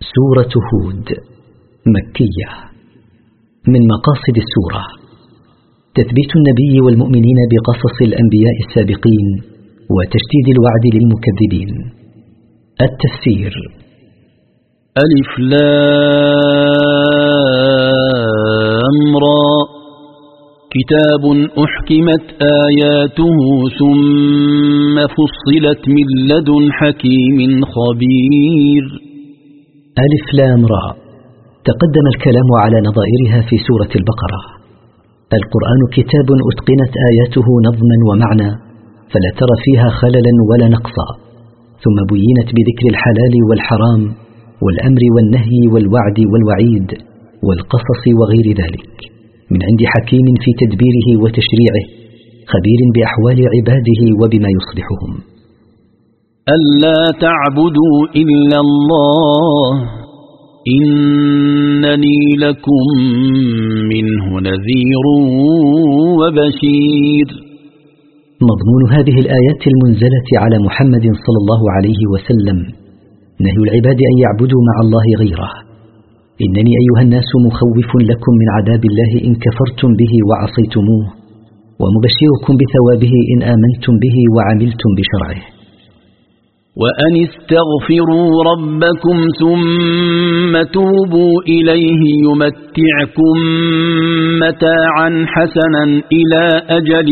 سورة هود مكية. من مقاصد السورة تثبيت النبي والمؤمنين بقصص الأنبياء السابقين وتشديد الوعد للمكذبين. التفسير ألف لام را. كتاب أحكمت آياته ثم فصلت من لدن حكيم خبير. ألف لام را. تقدم الكلام على نظائرها في سورة البقرة. القرآن كتاب أتقنت آياته نظما ومعنى فلا ترى فيها خللا ولا نقصا. ثم بينت بذكر الحلال والحرام والأمر والنهي والوعد والوعيد والقصص وغير ذلك. من عند حكيم في تدبيره وتشريعه خبير بأحوال عباده وبما يصلحهم. ألا تعبدوا إلا الله. إنني لكم منه نذير وبشير. مضمون هذه الآيات المنزلة على محمد صلى الله عليه وسلم. نهي العباد أن يعبدوا مع الله غيره. إنني أيها الناس مخوف لكم من عذاب الله إن كفرتم به وعصيتموه ومبشركم بثوابه إن آمنتم به وعملتم بشرعه. وأن استغفروا ربكم ثم توبوا إليه يمتعكم متاعا حسنا إلى أجل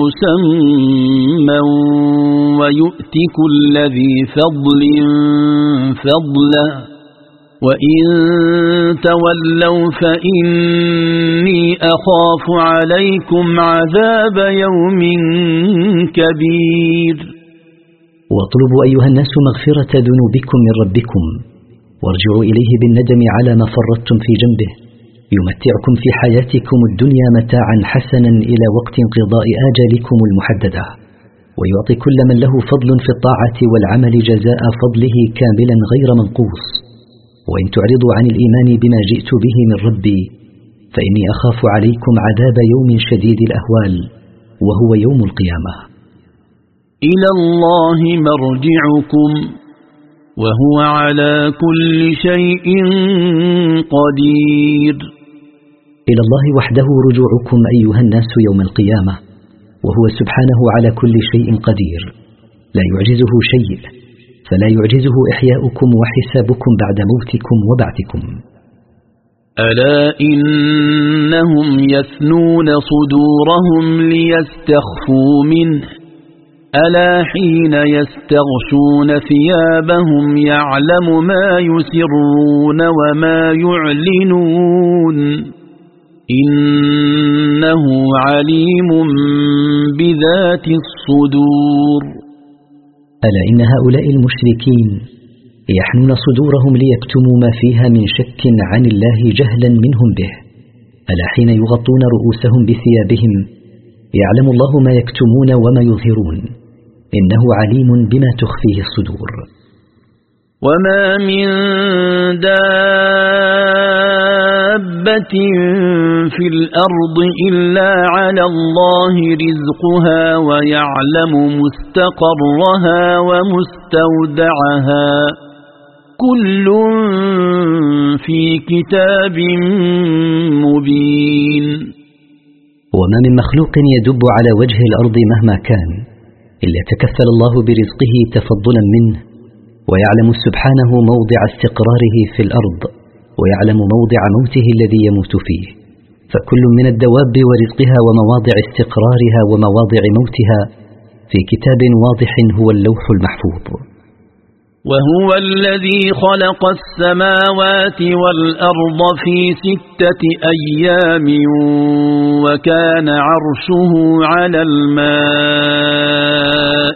مسمى ويؤتك كل ذي فضل فضلا وإن تولوا فإني أخاف عليكم عذاب يوم كبير واطلبوا أيها الناس مغفرة ذنوبكم من ربكم. وارجعوا إليه بالندم على ما فرطتم في جنبه. يمتعكم في حياتكم الدنيا متاعا حسنا إلى وقت انقضاء آجالكم المحددة. ويعطي كل من له فضل في الطاعة والعمل جزاء فضله كاملا غير منقوص. وإن تعرضوا عن الإيمان بما جئت به من ربي فإني أخاف عليكم عذاب يوم شديد الأهوال وهو يوم القيامة. إلى الله مرجعكم وهو على كل شيء قدير. إلى الله وحده رجوعكم أيها الناس يوم القيامة وهو سبحانه على كل شيء قدير. لا يعجزه شيء فلا يعجزه إحياؤكم وحسابكم بعد موتكم وبعثكم. ألا إنهم يثنون صدورهم ليستخفوا منه؟ ألا حين يستغشون ثيابهم يعلم ما يسرون وما يعلنون. إنه عليم بذات الصدور. ألا إن هؤلاء المشركين يحنون صدورهم ليكتموا ما فيها من شك عن الله جهلا منهم به. ألا حين يغطون رؤوسهم بثيابهم يعلم الله ما يكتمون وما يظهرون. إنه عليم بما تخفيه الصدور. وما من دابة في الأرض إلا على الله رزقها ويعلم مستقرها ومستودعها. كل في كتاب مبين. وما من مخلوق يدب على وجه الأرض مهما كان. إلا تكفل الله برزقه تفضلا منه ويعلم سبحانه موضع استقراره في الأرض ويعلم موضع موته الذي يموت فيه. فكل من الدواب ورزقها ومواضع استقرارها ومواضع موتها في كتاب واضح هو اللوح المحفوظ. وهو الذي خلق السماوات والأرض في ستة أيام وكان عرشه على الماء.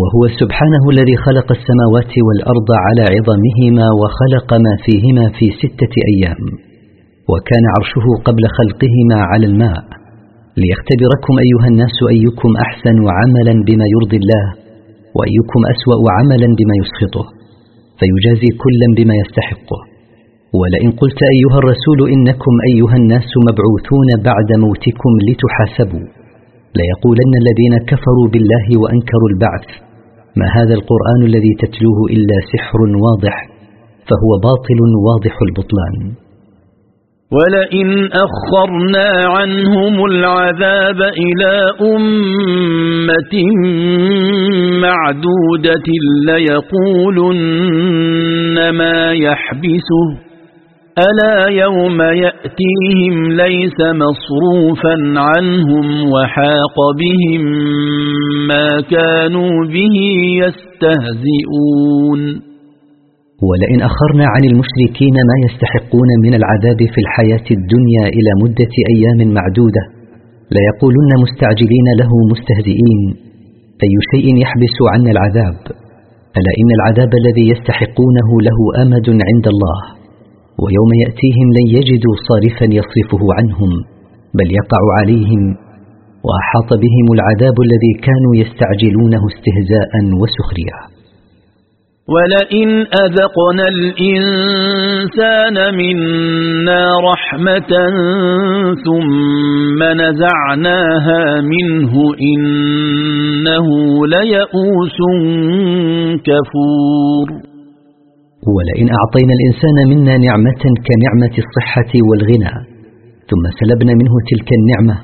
وهو سبحانه الذي خلق السماوات والأرض على عظمهما وخلق ما فيهما في ستة أيام وكان عرشه قبل خلقهما على الماء. ليختبركم أيها الناس أيكم أحسن عملا بما يرضي الله وأيكم أسوأ عملا بما يسخطه فيجازي كلا بما يستحقه. ولئن قلت أيها الرسول إنكم أيها الناس مبعوثون بعد موتكم لتحاسبوا. ليقولن الذين كفروا بالله وأنكروا البعث ما هذا القرآن الذي تتلوه إلا سحر واضح فهو باطل واضح البطلان. ولئن أخرنا عنهم العذاب إلى أمة معدودة ليقولن ما يحبسه. ألا يوم يأتيهم ليس مصروفا عنهم وحاق بهم ما كانوا به يستهزئون. ولئن أخرنا عن المشركين ما يستحقون من العذاب في الحياة الدنيا إلى مدة أيام معدودة ليقولن مستعجلين له مستهزئين. أي شيء يحبس عنا العذاب؟ ألا إن العذاب الذي يستحقونه له أمد عند الله؟ ويوم يأتيهم لن يجدوا صارفا يصرفه عنهم بل يقع عليهم وأحاط بهم العذاب الذي كانوا يستعجلونه استهزاء وسخريا ولئن أذقنا الإنسان منا رحمة ثم نزعناها منه إنه ليئوس كفور ولئن أعطينا الإنسان منا نعمة كنعمة الصحة والغنى ثم سلبنا منه تلك النعمة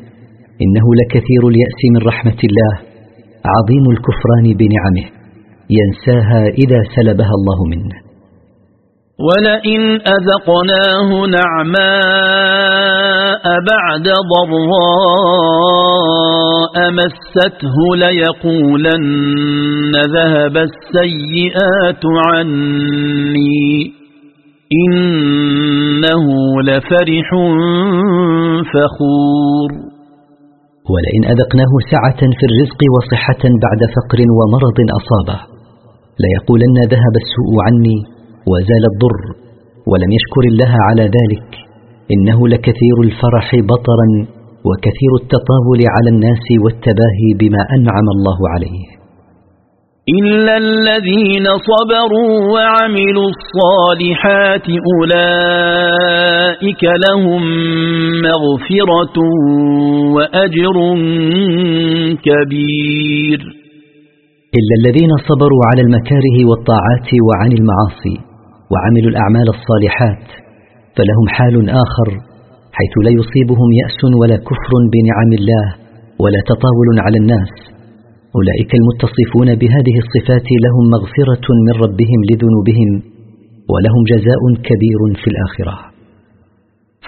إنه لكثير اليأس من رحمة الله عظيم الكفران بنعمه ينساها إذا سلبها الله منه. ولئن أذقناه نعماء بعد ضراء مسته ليقولن ذهب السيئات عني. إنه لفرح فخور. ولئن أذقناه سعة في الرزق وصحة بعد فقر ومرض أصابه ليقولن ذهب السوء عني وزال الضر ولم يشكر الله على ذلك. إنه لكثير الفرح بطرا وكثير التطاول على الناس والتباهي بما أنعم الله عليه. إلا الذين صبروا وعملوا الصالحات أولئك لهم مغفرة وأجر كبير. إلا الذين صبروا على المكاره والطاعات وعن المعاصي وعملوا الأعمال الصالحات فلهم حال آخر حيث لا يصيبهم يأس ولا كفر بنعم الله ولا تطاول على الناس. أولئك المتصفون بهذه الصفات لهم مغفرة من ربهم لذنوبهم ولهم جزاء كبير في الآخرة.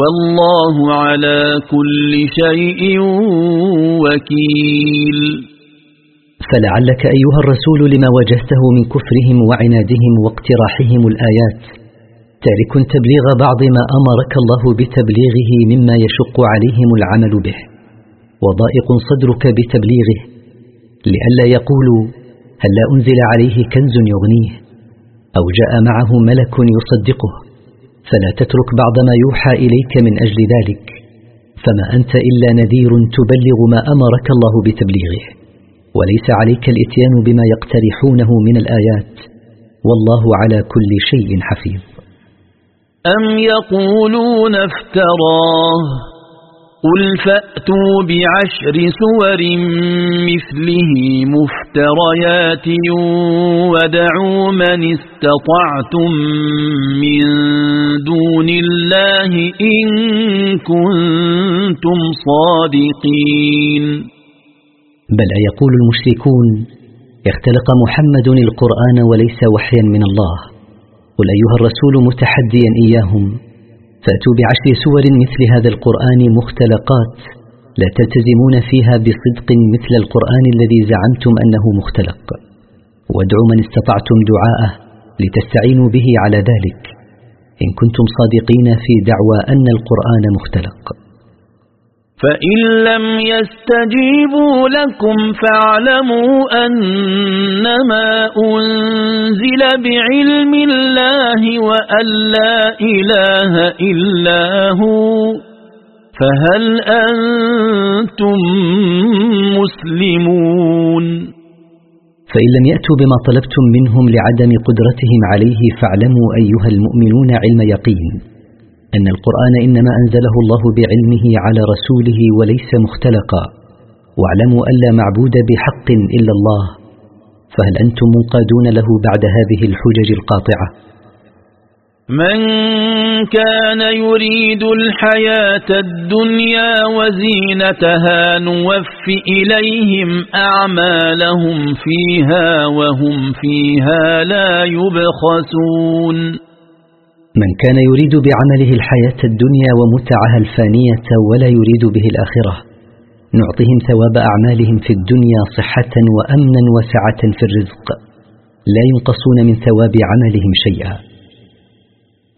والله على كل شيء وكيل. فلعلك أيها الرسول لما وجهته من كفرهم وعنادهم واقتراحهم الآيات. تارك تبليغ بعض ما أمرك الله بتبليغه مما يشق عليهم العمل به. وضائق صدرك بتبليغه. لئلا يقولوا هل لا أنزل عليه كنز يغنيه؟ أو جاء معه ملك يصدقه. فلا تترك بعض ما يوحى إليك من أجل ذلك فما أنت إلا نذير تبلغ ما أمرك الله بتبليغه. وليس عليك الإتيان بما يقترحونه من الآيات والله على كل شيء حفيظ. أم يقولون افتراه؟ قل فأتوا بعشر سور مثله مفتريات ودعوا من استطعتم من دون الله إن كنتم صادقين بل يقول المشركون اختلق محمد القرآن وليس وحيا من الله. قل أيها الرسول متحديا إياهم فأتوا بعشر سور مثل هذا القرآن مختلقات لا تلتزمون فيها بصدق مثل القرآن الذي زعمتم أنه مختلق. وادعوا من استطعتم دعاءه لتستعينوا به على ذلك. إن كنتم صادقين في دعوى أن القرآن مختلق. فإن لم يستجيبوا لكم فاعلموا أنما أنزل بعلم الله وأن لا إله إلا هو فهل أنتم مسلمون؟ فإن لم يأتوا بما طلبتم منهم لعدم قدرتهم عليه فاعلموا أيها المؤمنون علم يقين. أن القرآن إنما أنزله الله بعلمه على رسوله وليس مختلقا. واعلموا أن لا معبود بحق إلا الله. فهل أنتم منقادون له بعد هذه الحجج القاطعة؟ من كان يريد الحياة الدنيا وزينتها نوف إليهم أعمالهم فيها وهم فيها لا يبخسون. من كان يريد بعمله الحياة الدنيا ومتعها الفانية ولا يريد به الآخرة نعطهم ثواب أعمالهم في الدنيا صحة وأمنا وسعة في الرزق. لا ينقصون من ثواب عملهم شيئا.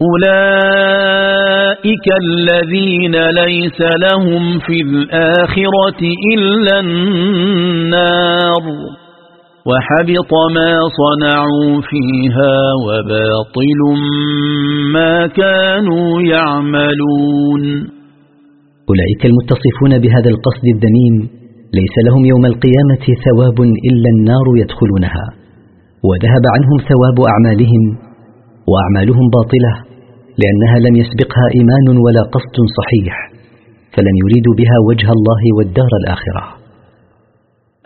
أولئك الذين ليس لهم في الآخرة إلا النار. وحبط ما صنعوا فيها وباطل ما كانوا يعملون. أولئك المتصفون بهذا القصد الذميم ليس لهم يوم القيامة ثواب إلا النار يدخلونها. وذهب عنهم ثواب أعمالهم وأعمالهم باطلة لأنها لم يسبقها إيمان ولا قصد صحيح فلم يريدوا بها وجه الله والدار الآخرة.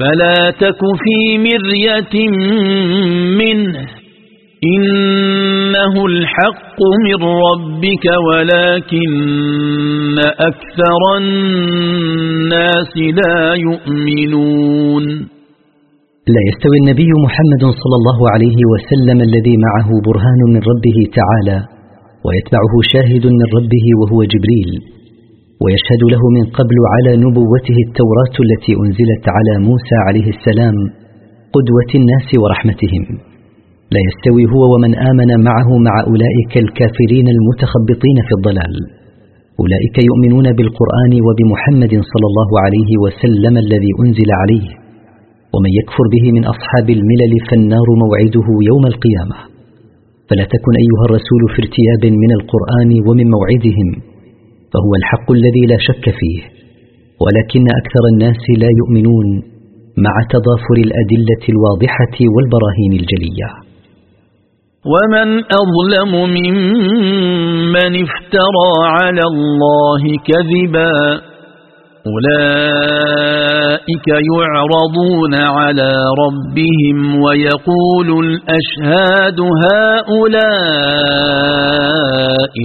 فلا تك في مرية منه. إنه الحق من ربك ولكن أكثر الناس لا يؤمنون. لا يستوي النبي محمد صلى الله عليه وسلم الذي معه برهان من ربه تعالى ويتبعه شاهد من ربه وهو جبريل. ويشهد له من قبل على نبوته التوراة التي أنزلت على موسى عليه السلام قدوة الناس ورحمتهم. لا يستوي هو ومن آمن معه مع أولئك الكافرين المتخبطين في الضلال. أولئك يؤمنون بالقرآن وبمحمد صلى الله عليه وسلم الذي أنزل عليه. ومن يكفر به من أصحاب الملل فالنار موعده يوم القيامة. فلا تكن أيها الرسول في ارتياب من القرآن ومن موعدهم. فهو الحق الذي لا شك فيه ولكن أكثر الناس لا يؤمنون مع تضافر الأدلة الواضحة والبراهين الجلية. ومن أظلم ممن افترى على الله كذبا أولئك يعرضون على ربهم ويقول الأشهاد هؤلاء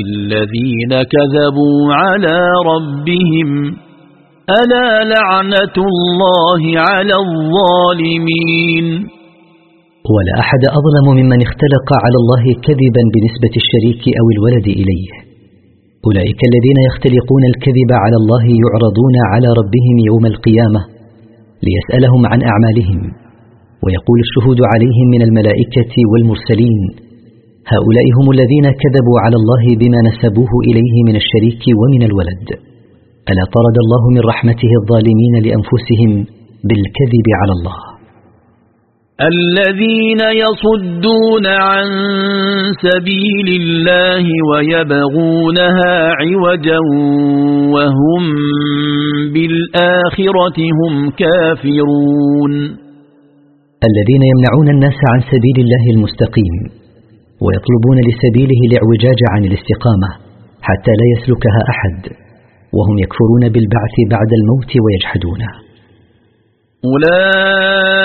الذين كذبوا على ربهم ألا لعنة الله على الظالمين ولا أحد أظلم ممن اختلق على الله كذبا بنسبة الشريك أو الولد إليه. أولئك الذين يختلقون الكذب على الله يعرضون على ربهم يوم القيامة ليسألهم عن أعمالهم ويقول الشهود عليهم من الملائكة والمرسلين هؤلاء هم الذين كذبوا على الله بما نسبوه إليه من الشريك ومن الولد. ألا طرد الله من رحمته الظالمين لأنفسهم بالكذب على الله؟ الذين يصدون عن سبيل الله ويبغونها عوجا وهم بالآخرة هم كافرون. الذين يمنعون الناس عن سبيل الله المستقيم ويطلبون لسبيله الإعوجاج عن الاستقامة حتى لا يسلكها أحد وهم يكفرون بالبعث بعد الموت ويجحدونه أولئك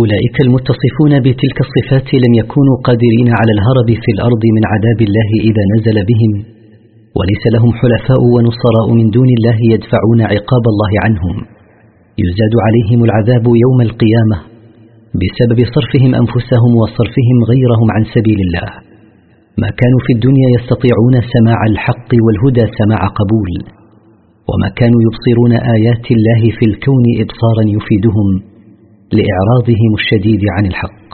أولئك المتصفون بتلك الصفات لم يكونوا قادرين على الهرب في الأرض من عذاب الله إذا نزل بهم وليس لهم حلفاء ونصراء من دون الله يدفعون عقاب الله عنهم. يزاد عليهم العذاب يوم القيامة بسبب صرفهم أنفسهم وصرفهم غيرهم عن سبيل الله. ما كانوا في الدنيا يستطيعون سماع الحق والهدى سماع قبول وما كانوا يبصرون آيات الله في الكون إبصارا يفيدهم. لإعراضهم الشديد عن الحق.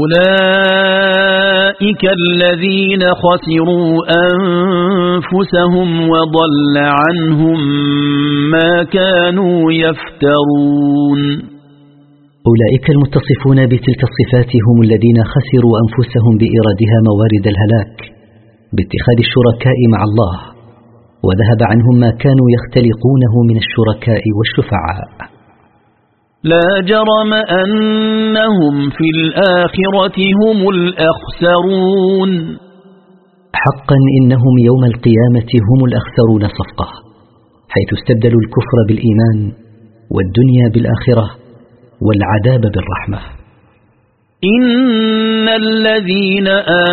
أولئك الذين خسروا أنفسهم وضل عنهم ما كانوا يفترون. أولئك المتصفون بتلك الصفات هم الذين خسروا أنفسهم بإيرادها موارد الهلاك باتخاذ الشركاء مع الله وذهب عنهم ما كانوا يختلقونه من الشركاء والشفعاء. لا جرم أنهم في الآخرة هم الأخسرون. حقا إنهم يوم القيامة هم الأخسرون صفقة حيث استبدلوا الكفر بالإيمان والدنيا بالآخرة والعذاب بالرحمة. إن الذين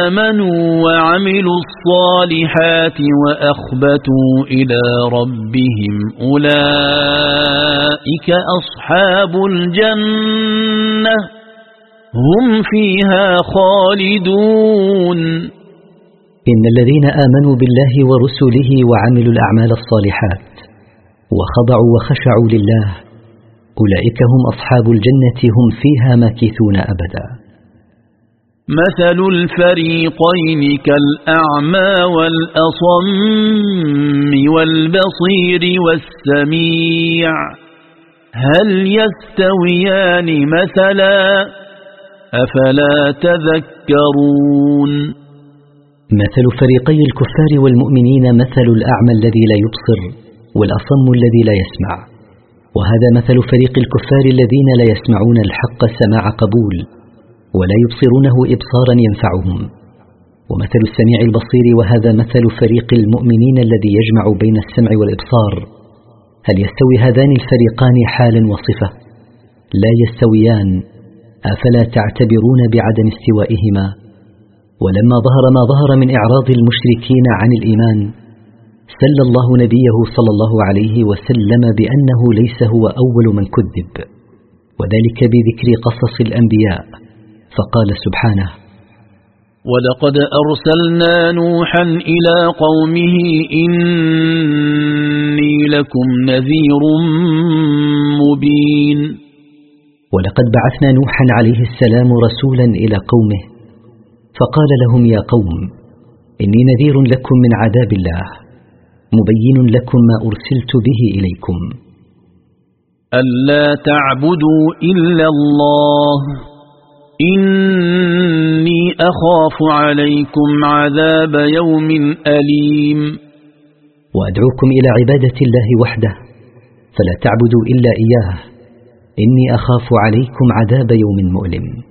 آمنوا وعملوا الصالحات وأخبتوا إلى ربهم أولئك أصحاب الجنة هم فيها خالدون إن الذين آمنوا بالله ورسله وعملوا الأعمال الصالحات وخضعوا وخشعوا لله أولئك هم أصحاب الجنة هم فيها ماكثون أبدا مثل الفريقين كالأعمى والأصم والبصير والسميع. هل يستويان مثلا؟ أفلا تذكرون. مثل فريقي الكفار والمؤمنين مثل الأعمى الذي لا يبصر والأصم الذي لا يسمع. وهذا مثل فريق الكفار الذين لا يسمعون الحق سماع قبول. ولا يبصرونه إبصارا ينفعهم. ومثل السميع البصير وهذا مثل فريق المؤمنين الذي يجمع بين السمع والإبصار. هل يستوي هذان الفريقان حالا وصفة؟ لا يستويان. أفلا تعتبرون بعدم استوائهما؟ ولما ظهر ما ظهر من إعراض المشركين عن الإيمان سل الله نبيه صلى الله عليه وسلم بأنه ليس هو أول من كذب. وذلك بذكر قصص الأنبياء. فقال سبحانه ولقد أرسلنا نوحا إلى قومه إني لكم نذير مبين. ولقد بعثنا نوحا عليه السلام رسولا إلى قومه فقال لهم يا قوم إني نذير لكم من عذاب الله مبين لكم ما أرسلت به إليكم. ألا تعبدوا إلا الله إني أخاف عليكم عذاب يوم أليم. وأدعوكم إلى عبادة الله وحده فلا تعبدوا إلا إياه. إني أخاف عليكم عذاب يوم مؤلم.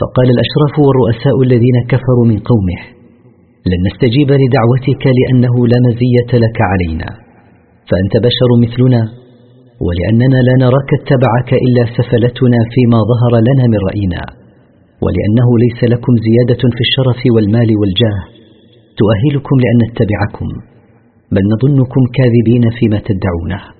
فقال الأشراف والرؤساء الذين كفروا من قومه لن نستجيب لدعوتك لأنه لا مزية لك علينا فأنت بشر مثلنا ولأننا لا نراك اتبعك إلا سفلتنا فيما ظهر لنا من رأينا ولأنه ليس لكم زيادة في الشرف والمال والجاه تؤهلكم لأن نتبعكم بل نظنكم كاذبين فيما تدعونه.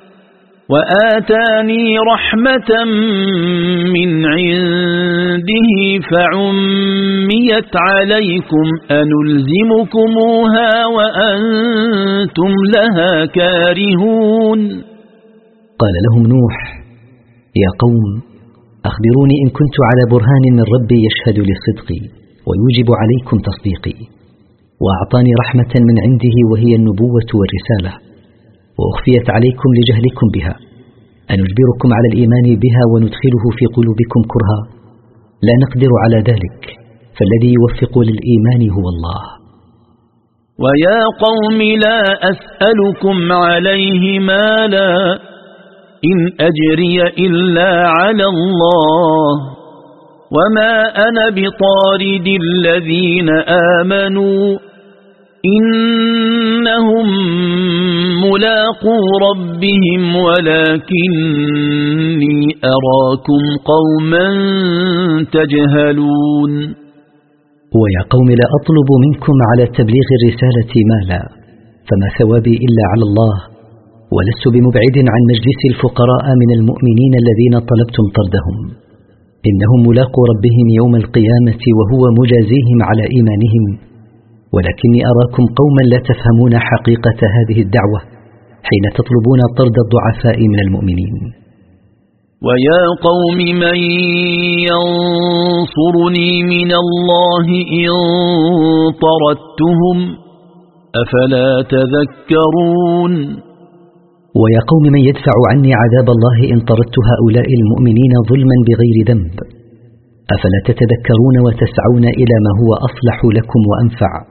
وآتاني رحمة من عنده فعميت عليكم أنلزمكموها وأنتم لها كارهون. قال لهم نوح يا قوم أخبروني إن كنت على برهان من ربي يشهد لصدقي ويوجب عليكم تصديقي وأعطاني رحمة من عنده وهي النبوة والرسالة. وأخفيت عليكم لجهلكم بها أنجبركم على الإيمان بها وندخله في قلوبكم كرها. لا نقدر على ذلك فالذي يوفق للإيمان هو الله. ويا قوم لا أسألكم عليه مالا إن أجري إلا على الله. وما أنا بطارد الذين آمنوا إنهم ملاقو ربهم ولكني أراكم قوما تجهلون. ويا قوم لا أطلب منكم على تبليغ الرسالة مالا فما ثوابي إلا على الله ولست بمبعد عن مجلس الفقراء من المؤمنين الذين طلبتم طردهم. إنهم ملاقو ربهم يوم القيامة وهو مجازيهم على إيمانهم. ولكني أراكم قوما لا تفهمون حقيقة هذه الدعوة حين تطلبون طرد الضعفاء من المؤمنين. ويا قوم من ينصرني من الله إن طردتهم أفلا تذكرون؟ ويا قوم من يدفع عني عذاب الله إن طردت هؤلاء المؤمنين ظلما بغير ذنب أفلا تتذكرون وتسعون إلى ما هو أصلح لكم وأنفع؟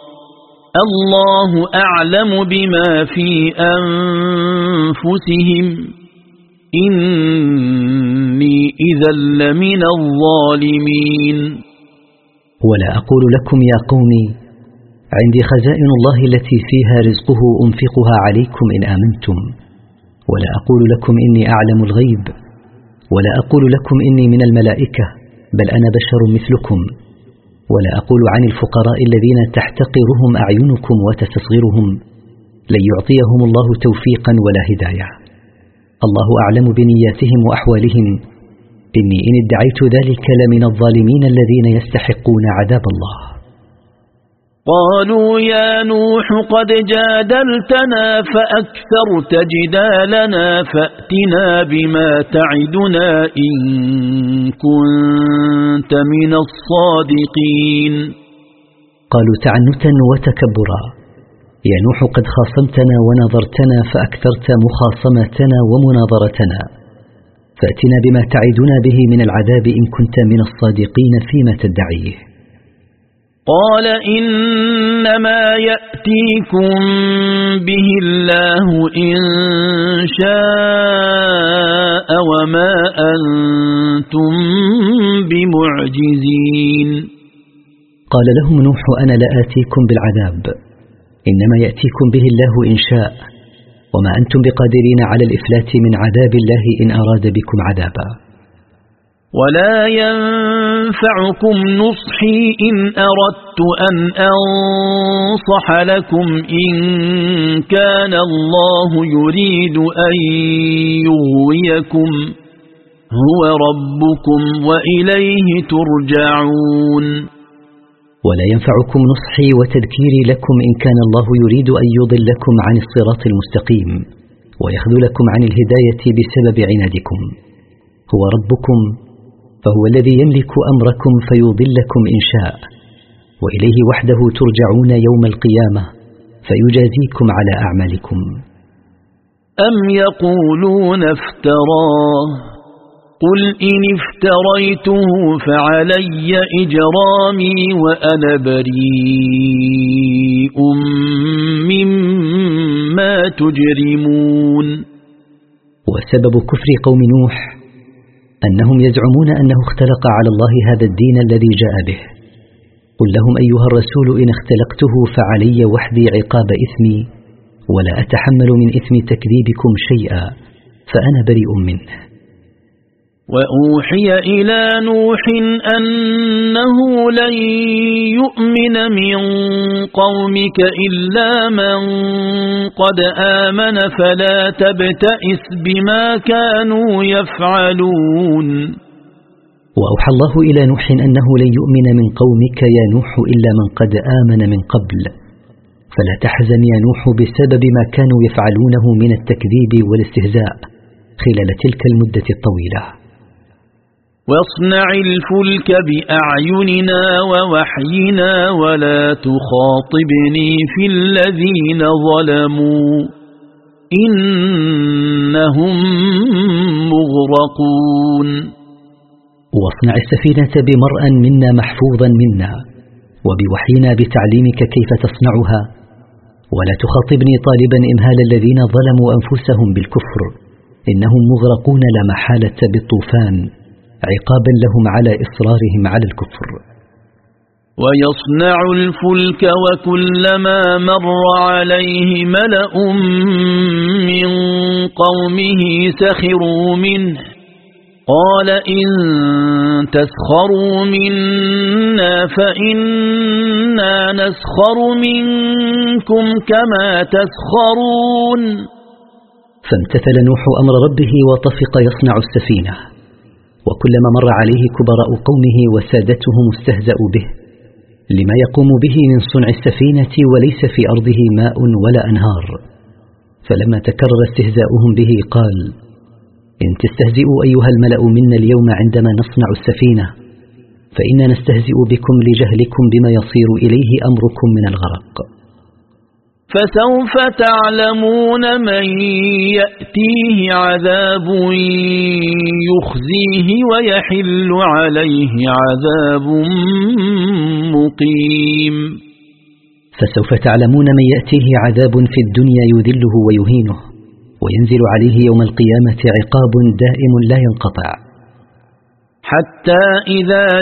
الله أعلم بما في أنفسهم. إني إذا لمن الظالمين. ولا أقول لكم يا قومي عندي خزائن الله التي فيها رزقه أنفقها عليكم إن آمنتم. ولا أقول لكم إني أعلم الغيب. ولا أقول لكم إني من الملائكة بل أنا بشر مثلكم. ولا أقول عن الفقراء الذين تحتقرهم أعينكم وتستصغرهم لن يعطيهم الله توفيقا ولا هداية. الله أعلم بنياتهم وأحوالهم. إني إن ادعيت ذلك لمن الظالمين الذين يستحقون عذاب الله. قالوا يا نوح قد جادلتنا فأكثرت جدالنا فأتنا بما تعدنا إن كنت من الصادقين. قالوا تعنتا وتكبرا. يا نوح قد خاصمتنا ونظرتنا فأكثرت مخاصمتنا ومناظرتنا. فأتنا بما تعدنا به من العذاب إن كنت من الصادقين فيما تدعيه. قال إنما يأتيكم به الله إن شاء وما أنتم بمعجزين. قال لهم نوح أنا لآتيكم بالعذاب. إنما يأتيكم به الله إن شاء وما أنتم بقادرين على الإفلات من عذاب الله إن أراد بكم عذابا. ولا ينفعكم نصحي إن أردت أن أنصح لكم إن كان الله يريد أن يغويكم هو ربكم وإليه ترجعون. ولا ينفعكم نصحي وتذكيري لكم إن كان الله يريد أن يضلكم عن الصراط المستقيم ويخذلكم عن الهداية بسبب عنادكم. هو ربكم فهو الذي يملك أمركم فيضلكم إن شاء. وإليه وحده ترجعون يوم القيامة فيجازيكم على أعمالكم. أم يقولون افتراه قل إن افتريته فعلي إجرامي وأنا بريء مما تجرمون. وسبب كفر قوم نوح أنهم يزعمون أنه اختلق على الله هذا الدين الذي جاء به. قل لهم أيها الرسول إن اختلقته فعلي وحدي عقاب إثمي ولا أتحمل من إثم تكذيبكم شيئا فأنا بريء منه. وأوحي إلى نوح أنه لن يؤمن من قومك إلا من قد آمن فلا تبتئس بما كانوا يفعلون. وأوحى الله إلى نوح أنه لن يؤمن من قومك يا نوح إلا من قد آمن من قبل. فلا تحزن يا نوح بسبب ما كانوا يفعلونه من التكذيب والاستهزاء خلال تلك المدة الطويلة. واصنع الفلك بأعيننا ووحينا ولا تخاطبني في الذين ظلموا إنهم مغرقون. واصنع السفينة بمرأ منا محفوظا منا وبوحينا بتعليمك كيف تصنعها ولا تخاطبني طالبا إمهال الذين ظلموا أنفسهم بالكفر إنهم مغرقون لا محالة بالطوفان. عقابا لهم على إصرارهم على الكفر. ويصنع الفلك وكلما مر عليه ملأ من قومه سخروا منه. قال إن تسخروا منا فإنا نسخر منكم كما تسخرون. فامتثل نوح أمر ربه وطفق يصنع السفينة. وكلما مر عليه كبراء قومه وسادتهم استهزأوا به. لما يقوم به من صنع السفينة وليس في أرضه ماء ولا أنهار. فلما تكرر استهزاؤهم به قال إن تستهزئوا أيها الملأ منا اليوم عندما نصنع السفينة فإنا نستهزئ بكم لجهلكم بما يصير إليه أمركم من الغرق. فسوف تعلمون من يأتيه عذاب يخزيه ويحل عليه عذاب مقيم. فسوف تعلمون من يأتيه عذاب في الدنيا يذله ويهينه وينزل عليه يوم القيامة عقاب دائم لا ينقطع. حتى إذا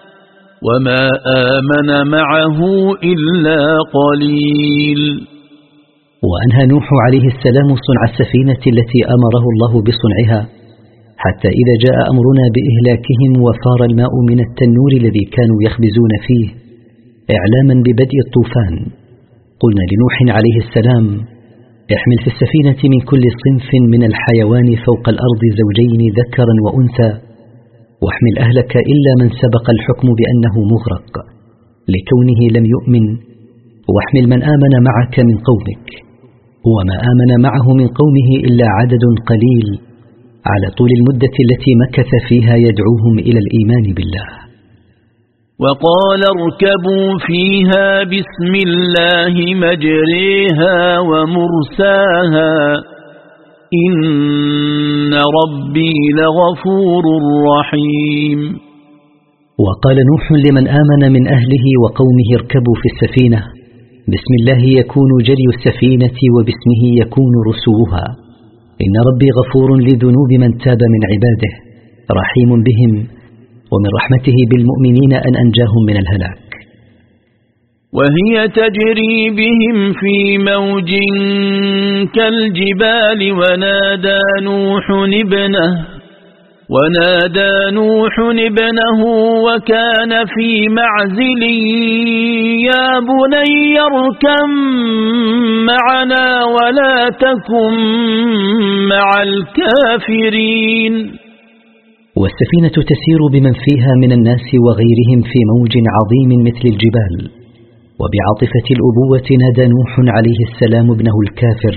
وما آمن معه إلا قليل. وأنهى نوح عليه السلام صنع السفينة التي أمره الله بصنعها. حتى إذا جاء أمرنا بإهلاكهم وفار الماء من التنور الذي كانوا يخبزون فيه إعلاما ببدء الطوفان. قلنا لنوح عليه السلام احمل في السفينة من كل صنف من الحيوان فوق الأرض زوجين ذكرا وأنثى. واحمل أهلك إلا من سبق الحكم بأنه مغرق لكونه لم يؤمن واحمل من آمن معك من قومك وما آمن معه من قومه إلا عدد قليل على طول المدة التي مكث فيها يدعوهم إلى الإيمان بالله. وقال اركبوا فيها بسم الله مجريها ومرساها إن ربي لغفور رحيم. وقال نوح لمن آمن من أهله وقومه اركبوا في السفينة. بسم الله يكون جري السفينة وباسمه يكون رسوها. إن ربي غفور لذنوب من تاب من عباده. رحيم بهم. ومن رحمته بالمؤمنين أن أنجاهم من الهلاك. وهي تجري بهم في موج كالجبال ونادى نوح ابنه ونادى نوح ابنه وكان في معزل يا بني اركم معنا ولا تكن مع الكافرين. والسفينة تسير بمن فيها من الناس وغيرهم في موج عظيم مثل الجبال. وبعاطفة الأبوة نادى نوح عليه السلام ابنه الكافر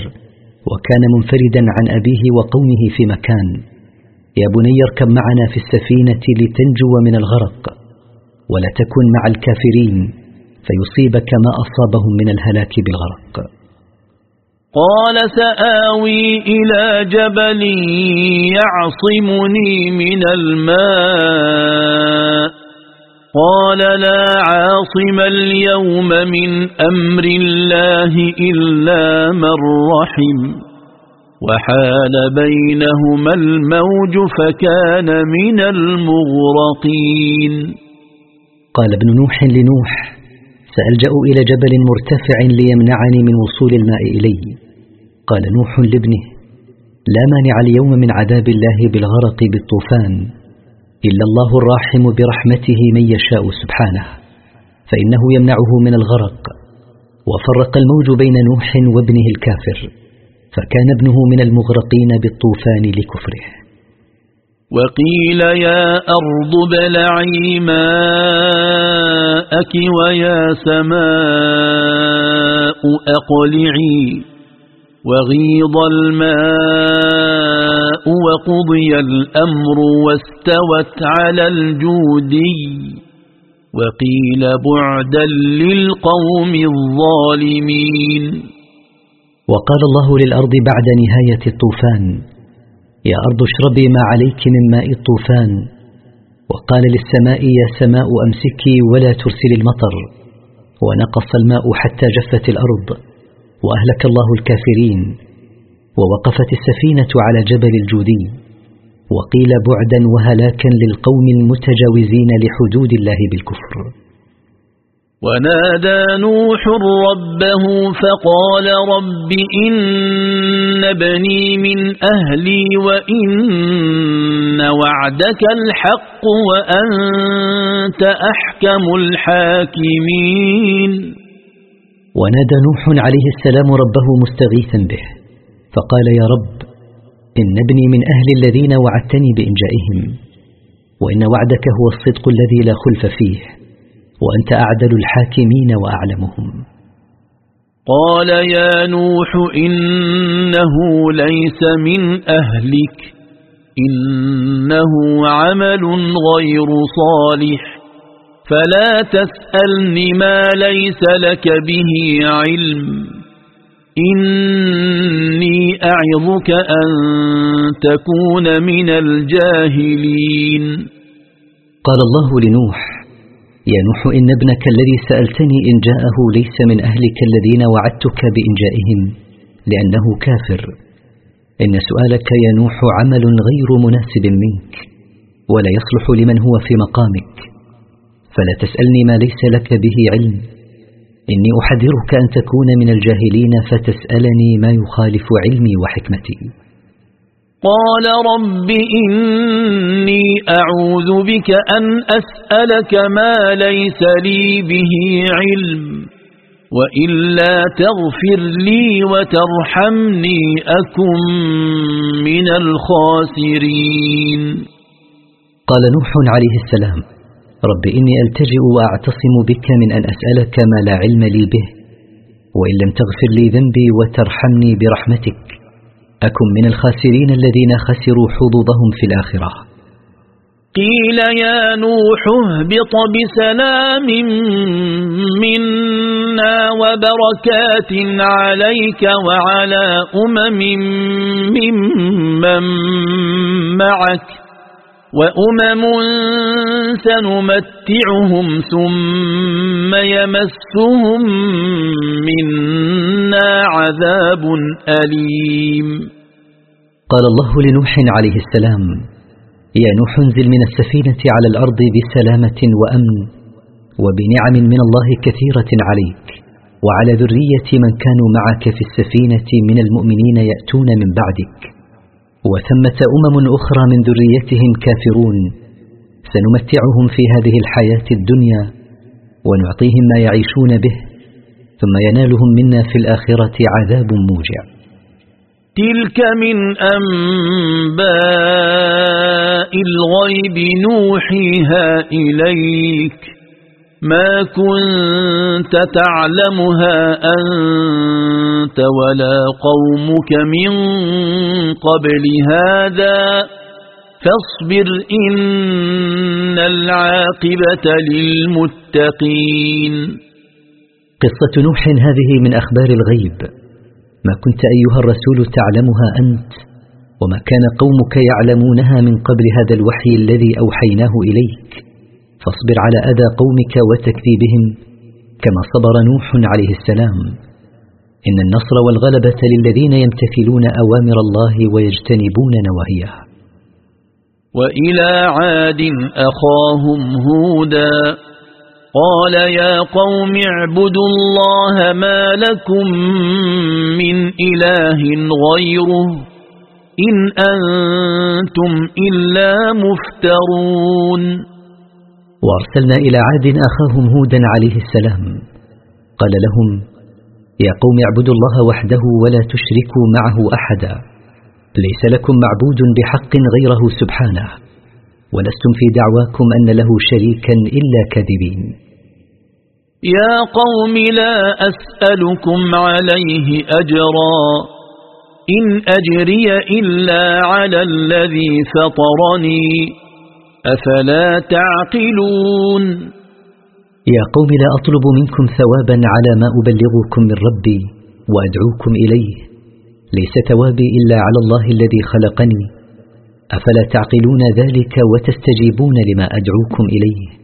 وكان منفردا عن أبيه وقومه في مكان. يا بني اركب معنا في السفينة لتنجو من الغرق ولا تكن مع الكافرين فيصيبك ما أصابهم من الهلاك بالغرق. قال سآوي إلى جبل يعصمني من الماء. قال لا عاصم اليوم من أمر الله إلا من رحم وحال بينهما الموج فكان من المغرقين. قال ابن نوح لنوح سألجأ إلى جبل مرتفع ليمنعني من وصول الماء إلي. قال نوح لابنه لا مانع اليوم من عذاب الله بالغرق بالطوفان. إلا الله الراحم برحمته من يشاء سبحانه فإنه يمنعه من الغرق. وفرق الموج بين نوح وابنه الكافر فكان ابنه من المغرقين بالطوفان لكفره. وقيل يا أرض بلعي ماءك ويا سماء أقلعي وغيض الماء وقضي الأمر واستوت على الجودي وقيل بعدا للقوم الظالمين. وقال الله للأرض بعد نهاية الطوفان يا أرض اشربي ما عليك من ماء الطوفان. وقال للسماء يا سماء أمسكي ولا ترسل المطر. ونقص الماء حتى جفت الأرض وأهلك الله الكافرين. ووقفت السفينة على جبل الجودي وقيل بعدا وهلاكا للقوم المتجاوزين لحدود الله بالكفر. ونادى نوح ربه فقال رب إن بني من أهلي وإن وعدك الحق وأنت أحكم الحاكمين. ونادى نوح عليه السلام ربه مستغيثا به فقال يا رب إن ابني من أهل الذين وعدتني بإنجائهم وإن وعدك هو الصدق الذي لا خلف فيه وأنت أعدل الحاكمين وأعلمهم. قال يا نوح إنه ليس من أهلك إنه عمل غير صالح فلا تسألني ما ليس لك به علم. إني أعظك أن تكون من الجاهلين. قال الله لنوح يا نوح إن ابنك الذي سألتني إن جاءه ليس من أهلك الذين وعدتك بإنجائهم لأنه كافر. إن سؤالك يا نوح عمل غير مناسب منك ولا يصلح لمن هو في مقامك. فلا تسألني ما ليس لك به علم. إني أحذرك أن تكون من الجاهلين فتسألني ما يخالف علمي وحكمتي. قال رب إني أعوذ بك أن أسألك ما ليس لي به علم وإلا تغفر لي وترحمني أكن من الخاسرين. قال نوح عليه السلام رب إني ألتجئ وأعتصم بك من أن أسألك ما لا علم لي به وإن لم تغفر لي ذنبي وترحمني برحمتك أكن من الخاسرين الذين خسروا حظوظهم في الآخرة. قيل يا نوح اهبط بسلام منا وبركات عليك وعلى أمم ممن معك. وأمم سنمتعهم ثم يمسهم منا عذاب أليم قال الله لنوح عليه السلام يا نوح انزل من السفينة على الأرض بسلامة وأمن وبنعم من الله كثيرة عليك وعلى ذرية من كانوا معك في السفينة من المؤمنين يأتون من بعدك. وثمة أمم أخرى من ذريتهم كافرون سنمتعهم في هذه الحياة الدنيا ونعطيهم ما يعيشون به ثم ينالهم منا في الآخرة عذاب موجع. تلك من أنباء الغيب نوحيها إليك. ما كنت تعلمها أنت ولا قومك من قبل هذا فاصبر إن العاقبة للمتقين. قصة نوح هذه من أخبار الغيب. ما كنت أيها الرسول تعلمها أنت؟ وما كان قومك يعلمونها من قبل هذا الوحي الذي أوحيناه إليك؟ فاصبر على أذى قومك وتكذيبهم كما صبر نوح عليه السلام. إن النصر والغلبة للذين يمتثلون أوامر الله ويجتنبون نواهيه. وإلى عاد أخاهم هودا قال يا قوم اعبدوا الله ما لكم من إله غيره إن أنتم إلا مفترون. وأرسلنا إلى عاد أخاهم هودا عليه السلام. قال لهم يا قوم اعبدوا الله وحده ولا تشركوا معه أحدا. ليس لكم معبود بحق غيره سبحانه. ولستم في دعواكم أن له شريكا إلا كذبين يا قوم لا أسألكم عليه أجرا. إن أجري إلا على الذي فطرني. أفلا تعقلون؟ يا قوم لا أطلب منكم ثوابا على ما أبلغكم من ربي وأدعوكم إليه. ليس ثوابي إلا على الله الذي خلقني. أفلا تعقلون ذلك وتستجيبون لما أدعوكم إليه.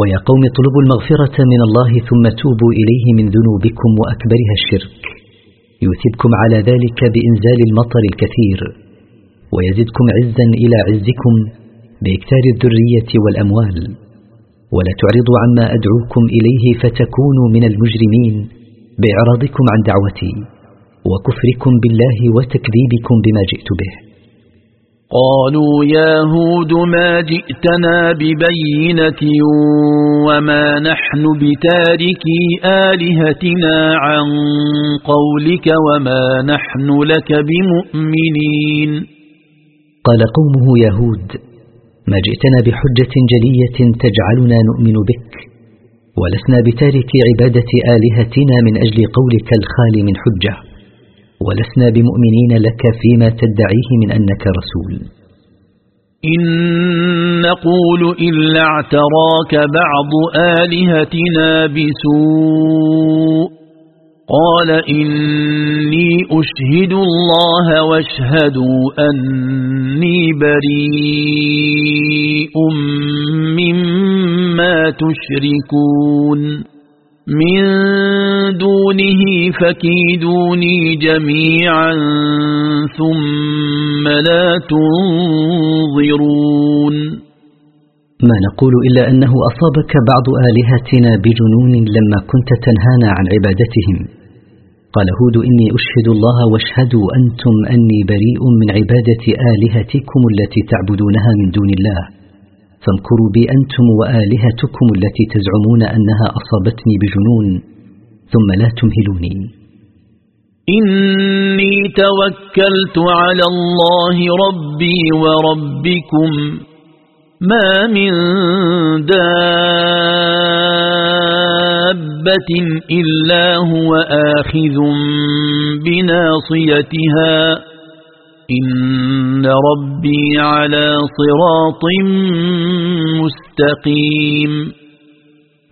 ويا قوم اطلبوا المغفرة من الله ثم توبوا إليه من ذنوبكم وأكبرها الشرك. يثبكم على ذلك بإنزال المطر الكثير. ويزدكم عزا إلى عزكم بإكثار الذرية والأموال. ولا تعرضوا عما أدعوكم إليه فتكونوا من المجرمين بإعراضكم عن دعوتي وكفركم بالله وتكذيبكم بما جئت به. قالوا يا هود ما جئتنا ببينة وما نحن بتاركي آلهتنا عن قولك وما نحن لك بمؤمنين. قال قومه يا هود ما جئتنا بحجة جلية تجعلنا نؤمن بك ولسنا بتارك عبادة آلهتنا من أجل قولك الخالي من حجة. ولسنا بمؤمنين لك فيما تدعيه من أنك رسول. إن نقول إلا اعتراك بعض آلهتنا بسوء. قال إني أشهد الله واشهدوا أني بريء مما تشركون. من دونه فكيدوني جميعا ثم لا تنظرون. ما نقول إلا أنه أصابك بعض آلهتنا بجنون لما كنت تنهانا عن عبادتهم. قال هود إني أشهد الله واشهدوا أنتم أني بريء من عبادة آلهتكم التي تعبدونها من دون الله. فامكروا بي أنتم وآلهتكم التي تزعمون أنها أصابتني بجنون ثم لا تمهلوني. إني توكلت على الله ربي وربكم ما من دابة إلا هو آخذ بناصيتها. إن ربي على صراط مستقيم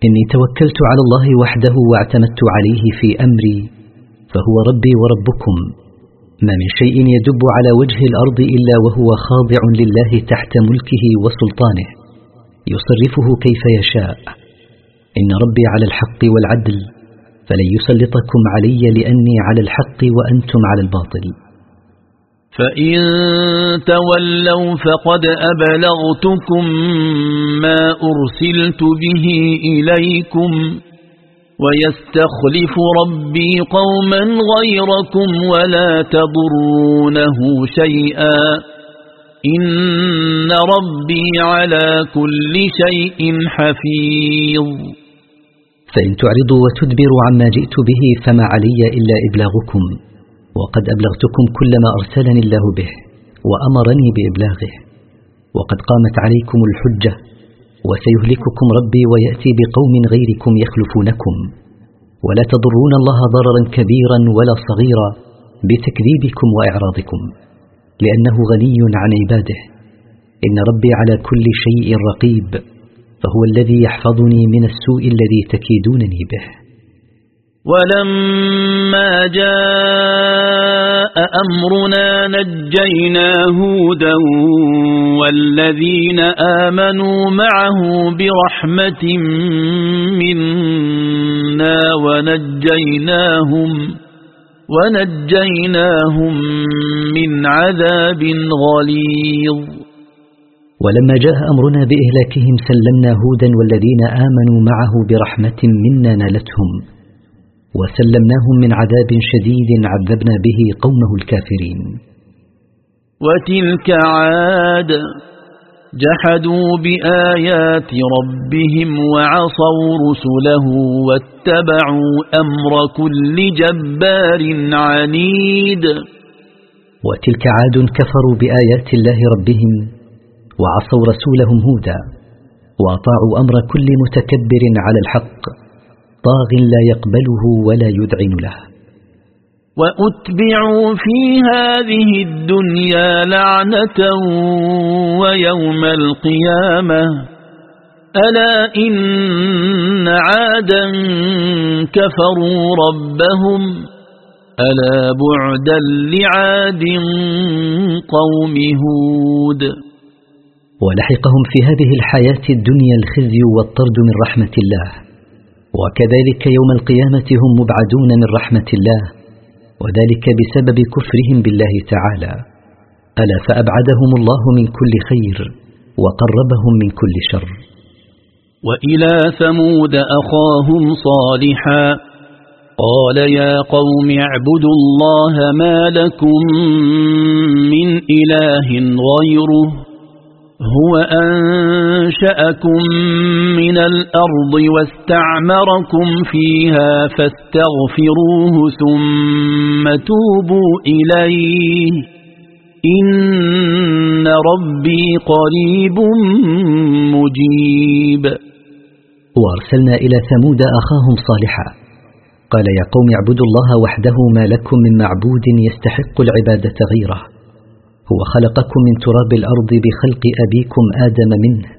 إني توكلت على الله وحده واعتمدت عليه في أمري فهو ربي وربكم. ما من شيء يدب على وجه الأرض إلا وهو خاضع لله تحت ملكه وسلطانه. يصرفه كيف يشاء. إن ربي على الحق والعدل فلن يسلطكم علي لأني على الحق وأنتم على الباطل. فإن تولوا فقد أبلغتكم ما أرسلت به إليكم ويستخلف ربي قوما غيركم ولا تضرونه شيئا إن ربي على كل شيء حفيظ فإن تعرضوا وتدبروا عما جئت به فما علي إلا إبلاغكم وقد أبلغتكم كل ما أرسلني الله به وأمرني بإبلاغه وقد قامت عليكم الحجة وسيهلككم ربي ويأتي بقوم غيركم يخلفونكم. ولا تضرون الله ضررا كبيرا ولا صغيرا بتكذيبكم وإعراضكم لأنه غني عن عباده. إن ربي على كل شيء رقيب فهو الذي يحفظني من السوء الذي تكيدونني به. ولما جاء أمرنا نجينا هودا والذين آمنوا معه برحمة منا ونجيناهم ونجيناهم من عذاب غليظ. ولما جاء أمرنا بإهلاكهم سلمنا هودا والذين آمنوا معه برحمة منا نالتهم وسلمناهم من عذاب شديد عذبنا به قومه الكافرين. وتلك عاد جحدوا بآيات ربهم وعصوا رسله واتبعوا أمر كل جبار عنيد. وتلك عاد كفروا بآيات الله ربهم وعصوا رسولهم هودا وأطاعوا أمر كل متكبر على الحق طاغ لا يقبله ولا يذعن له. وأتبعوا في هذه الدنيا لعنة ويوم القيامة. ألا إن عادا كفروا ربهم. ألا بعدا لعاد قوم هود. ولحقهم في هذه الحياة الدنيا الخزي والطرد من رحمة الله. وكذلك يوم القيامة هم مبعدون من رحمة الله وذلك بسبب كفرهم بالله تعالى. ألا فأبعدهم الله من كل خير وقربهم من كل شر. وإلى ثمود أخاهم صالحا قال يا قوم اعبدوا الله ما لكم من إله غيره. هو أنشأكم من الأرض واستعمركم فيها فاستغفروه ثم توبوا إليه. إن ربي قريب مجيب. وأرسلنا إلى ثمود أخاهم صالحا. قال يا قوم اعبدوا الله وحده ما لكم من معبود يستحق العبادة غيره. هو خلقكم من تراب الأرض بخلق أبيكم آدم منه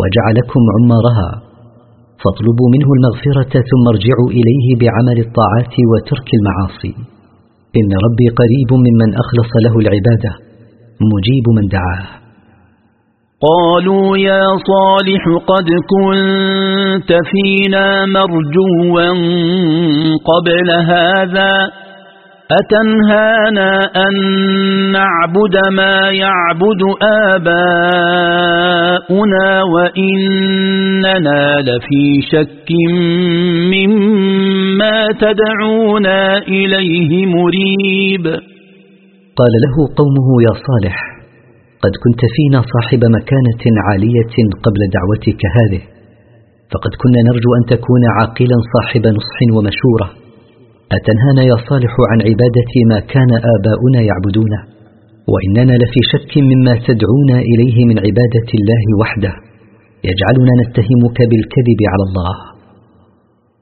وجعلكم عمارها فاطلبوا منه المغفرة ثم ارجعوا إليه بعمل الطاعات وترك المعاصي. إن ربي قريب ممن أخلص له العبادة مجيب من دعاه. قالوا يا صالح قد كنت فينا مرجوا قبل هذا أتنهانا أن نعبد ما يعبد آباؤنا وإننا لفي شك مما تدعونا إليه مريب. قال له قومه يا صالح قد كنت فينا صاحب مكانة عالية قبل دعوتك هذه فقد كنا نرجو أن تكون عاقلا صاحب نصح ومشورة. أتنهانا يا صالح عن عبادة ما كان آباؤنا يعبدونه وإننا لفي شك مما تدعونا إليه من عبادة الله وحده يجعلنا نتهمك بالكذب على الله.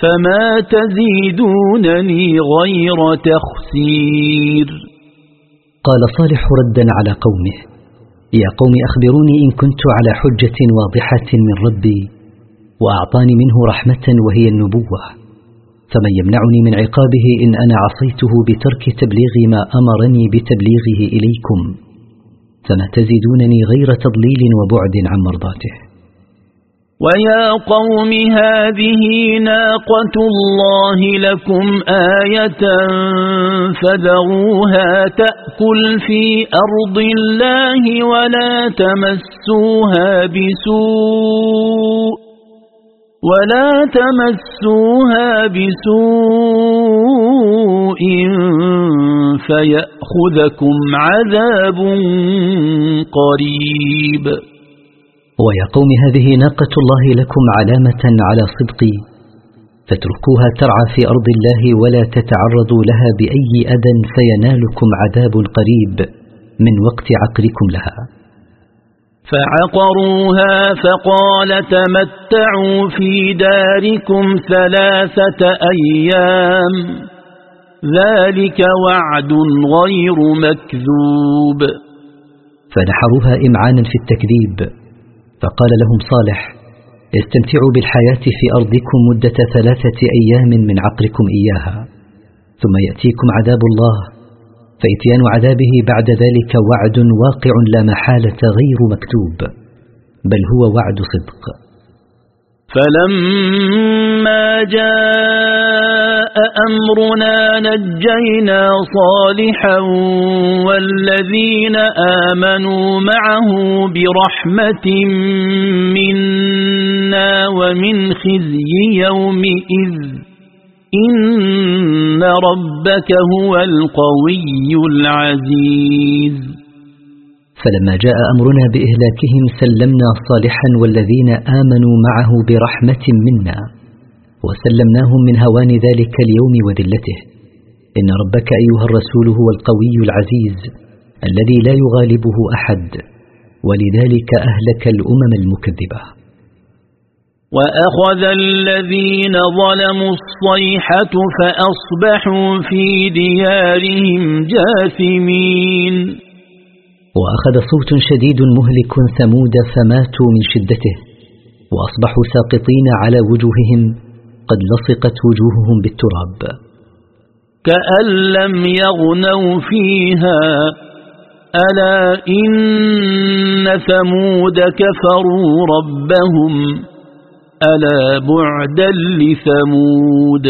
فما تزيدونني غير تخسير. قال صالح ردا على قومه يا قوم أخبروني إن كنت على حجة واضحة من ربي وأعطاني منه رحمة وهي النبوة. فمن يمنعني من عقابه إن أنا عصيته بترك تبليغ ما أمرني بتبليغه إليكم. فما تزيدونني غير تضليل وبعد عن مرضاته. ويا قوم هذه ناقة الله لكم آية فذروها تأكل في أرض الله ولا تمسوها بسوء ولا تمسوها بسوء فيأخذكم عذاب قريب ويا قوم هذه ناقة الله لكم علامة على صدقي فاتركوها ترعى في أرض الله ولا تتعرضوا لها بأي أذى فينالكم عذاب قريب من وقت عقركم لها. فعقروها فقال تمتعوا في داركم ثلاثة أيام ذلك وعد غير مكذوب. فنحروها إمعانا في التكذيب. فقال لهم صالح استمتعوا بالحياة في أرضكم مدة ثلاثة أيام من عقركم إياها ثم يأتيكم عذاب الله فإتيان عذابه بعد ذلك وعد واقع لا محالة غير مكتوب بل هو وعد صدق. فلما جاء أمرنا نجينا صالحا والذين آمنوا معه برحمة منا ومن خزي يومئذ إن ربك هو القوي العزيز فلما جاء أمرنا بإهلاكهم سلمنا صالحا والذين آمنوا معه برحمة منا. وسلمناهم من هوان ذلك اليوم وذلته. إن ربك أيها الرسول هو القوي العزيز الذي لا يغالبه أحد ولذلك أهلك الأمم المكذبة. وأخذ الذين ظلموا الصيحة فأصبحوا في ديارهم جاثمين. وأخذ صوت شديد مهلك ثمود فماتوا من شدته وأصبحوا ساقطين على وجوههم قد لصقت وجوههم بالتراب. كأن لم يغنوا فيها ألا إن ثمود كفروا ربهم؟ ألا بعدا لثمود؟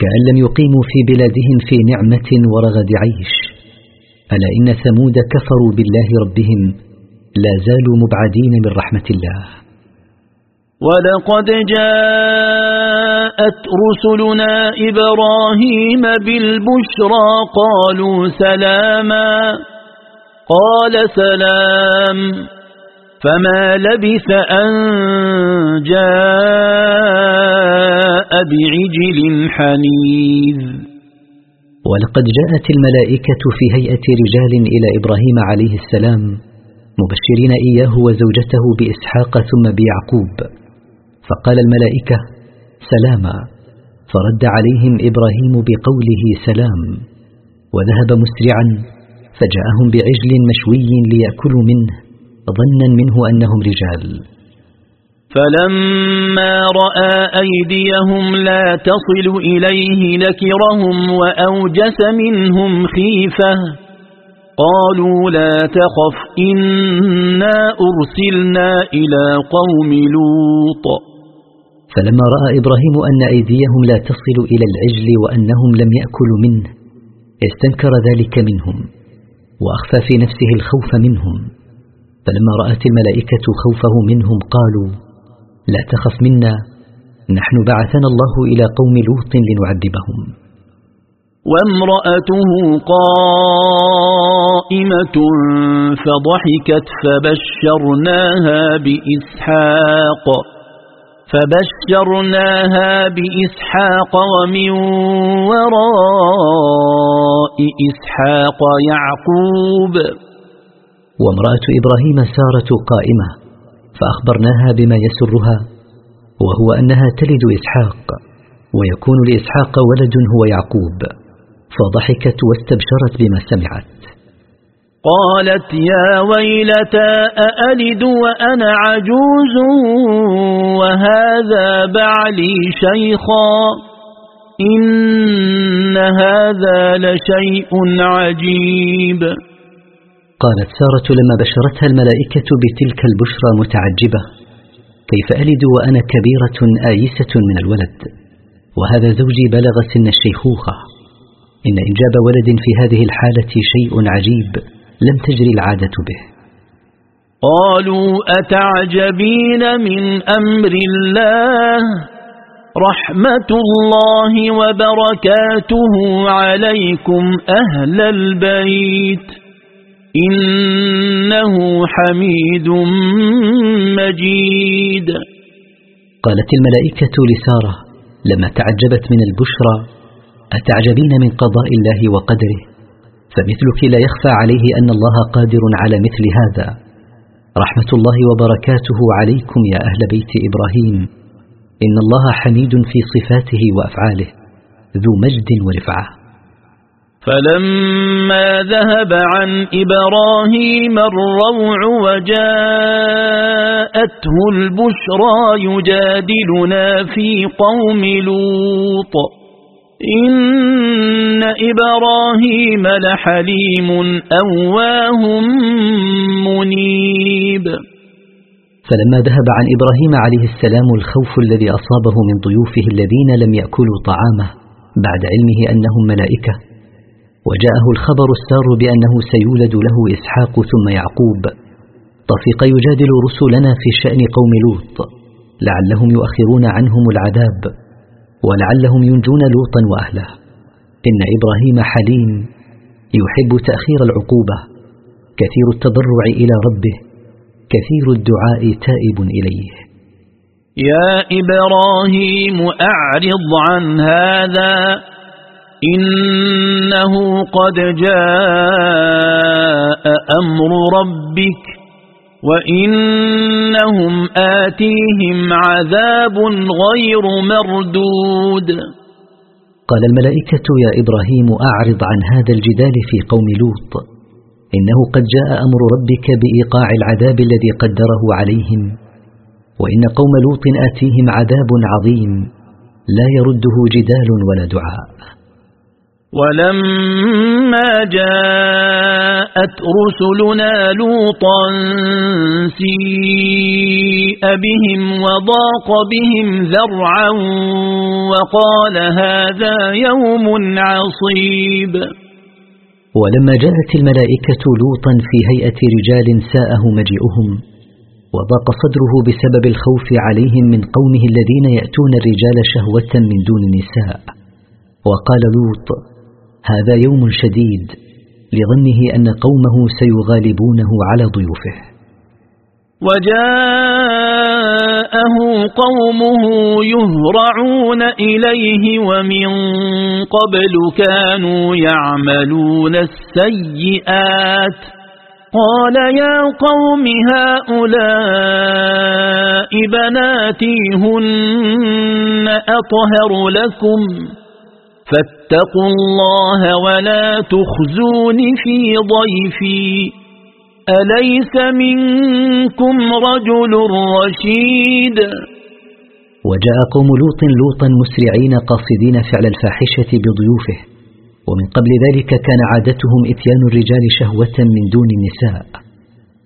كأن لم يقيموا في بلادهم في نعمة ورغد عيش ألا إن ثمود كفروا بالله ربهم؟ لا زالوا مبعدين من رحمة الله. ولقد جاءت رسلنا إبراهيم بالبشرى قالوا سلاما قال سلام فما لبث أن جاء بعجل حنيذ. ولقد جاءت الملائكة في هيئة رجال إلى إبراهيم عليه السلام مبشرين إياه وزوجته بإسحاق ثم بيعقوب. فقال الملائكة سلاما. فرد عليهم إبراهيم بقوله سلام وذهب مسرعا فجاءهم بعجل مشوي ليأكلوا منه ظنا منه أنهم رجال. فلما رأى أيديهم لا تصل إليه نكرهم وأوجس منهم خيفة قالوا لا تخف إنا أرسلنا إلى قوم لوط. فلما رأى إبراهيم أن أيديهم لا تصل إلى العجل وأنهم لم يأكلوا منه استنكر ذلك منهم وأخفى في نفسه الخوف منهم. فلما رأت الملائكة خوفه منهم قالوا لا تخف منا نحن بعثنا الله إلى قوم لوط لنعذبهم. وامرأته قائمة فضحكت فبشرناها بإسحاق. فبشرناها بإسحاق ومن وراء إسحاق يعقوب. وامرأة إبراهيم سارة قائمة فأخبرناها بما يسرها وهو أنها تلد إسحاق ويكون لإسحاق ولد هو يعقوب فضحكت واستبشرت بما سمعت. قالت يا ويلتى أألد وأنا عجوز وهذا بعلي شيخا إن هذا لشيء عجيب. قالت سارة لما بشرتها الملائكة بتلك البشرى متعجبة كيف ألد وأنا كبيرة آيسة من الولد؟ وهذا زوجي بلغ سن الشيخوخة. إن إنجاب ولد في هذه الحالة شيء عجيب. لم تجري العادة به. قالوا أتعجبين من أمر الله؟ رحمة الله وبركاته عليكم أهل البيت. إنه حميد مجيد. قالت الملائكة لسارة لما تعجبت من البشرى أتعجبين من قضاء الله وقدره؟ فمثلك لا يخفى عليه أن الله قادر على مثل هذا. رحمة الله وبركاته عليكم يا أهل بيت إبراهيم. إن الله حميد في صفاته وأفعاله. ذو مجد ورفعة. فلما ذهب عن إبراهيم الروع وجاءته البشرى يجادلنا في قوم لوط. إن إبراهيم لحليم أواه منيب. فلما ذهب عن إبراهيم عليه السلام الخوف الذي أصابه من ضيوفه الذين لم يأكلوا طعامه بعد علمه أنهم ملائكة وجاءه الخبر السار بأنه سيولد له إسحاق ثم يعقوب. طفق يجادل رسلنا في شأن قوم لوط لعلهم يؤخرون عنهم العذاب. ولعلهم ينجون لوطا وأهله. إن إبراهيم حليم يحب تأخير العقوبة كثير التضرع إلى ربه كثير الدعاء تائب إليه. يا إبراهيم أعرض عن هذا إنه قد جاء أمر ربك وإنهم آتيهم عذاب غير مردود. قال الملائكة يا إبراهيم أعرض عن هذا الجدال في قوم لوط. إنه قد جاء أمر ربك بإيقاع العذاب الذي قدره عليهم. وإن قوم لوط آتيهم عذاب عظيم. لا يرده جدال ولا دعاء. ولما جاءت رسلنا لوطا سيء بهم وضاق بهم ذرعا وقال هذا يوم عصيب. ولما جاءت الملائكة لوطا في هيئة رجال ساءه مجيئهم وضاق صدره بسبب الخوف عليهم من قومه الذين يأتون الرجال شهوة من دون النساء وقال لوط هذا يوم شديد لظنه أن قومه سيغالبونه على ضيوفه. وجاءه قومه يهرعون إليه ومن قبل كانوا يعملون السيئات. قال يا قوم هؤلاء بناتي هن أطهر لكم؟ فاتقوا الله ولا تخزون في ضيفي. أليس منكم رجل رشيد؟ وجاء قوم لوط لوطا مسرعين قاصدين فعل الفاحشة بضيوفه. ومن قبل ذلك كان عادتهم إتيان الرجال شهوة من دون النساء.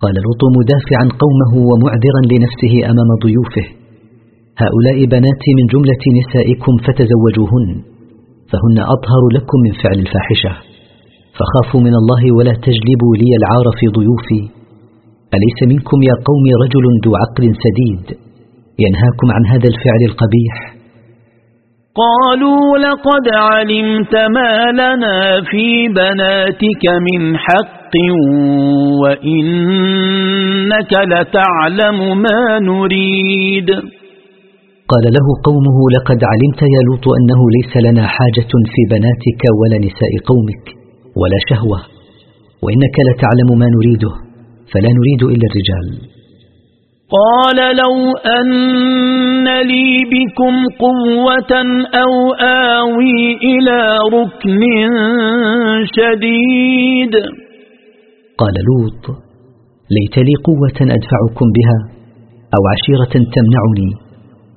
قال لوط مدافعا قومه ومعذرا لنفسه أمام ضيوفه. هؤلاء بناتي من جملة نسائكم فتزوجوهن. فهن أطهر لكم من فعل الفاحشة. فخافوا من الله ولا تجلبوا لي العار في ضيوفي. أليس منكم يا قوم رجل ذو عقل سديد؟ ينهاكم عن هذا الفعل القبيح. قالوا لقد علمت ما لنا في بناتك من حق وإنك لتعلم ما نريد. قال له قومه لقد علمت يا لوط أنه ليس لنا حاجة في بناتك ولا نساء قومك ولا شهوة وإنك لتعلم ما نريده فلا نريد إلا الرجال. قال لو أن لي بكم قوة أو آوي إلى ركن شديد. قال لوط ليت لي قوة أدفعكم بها أو عشيرة تمنعني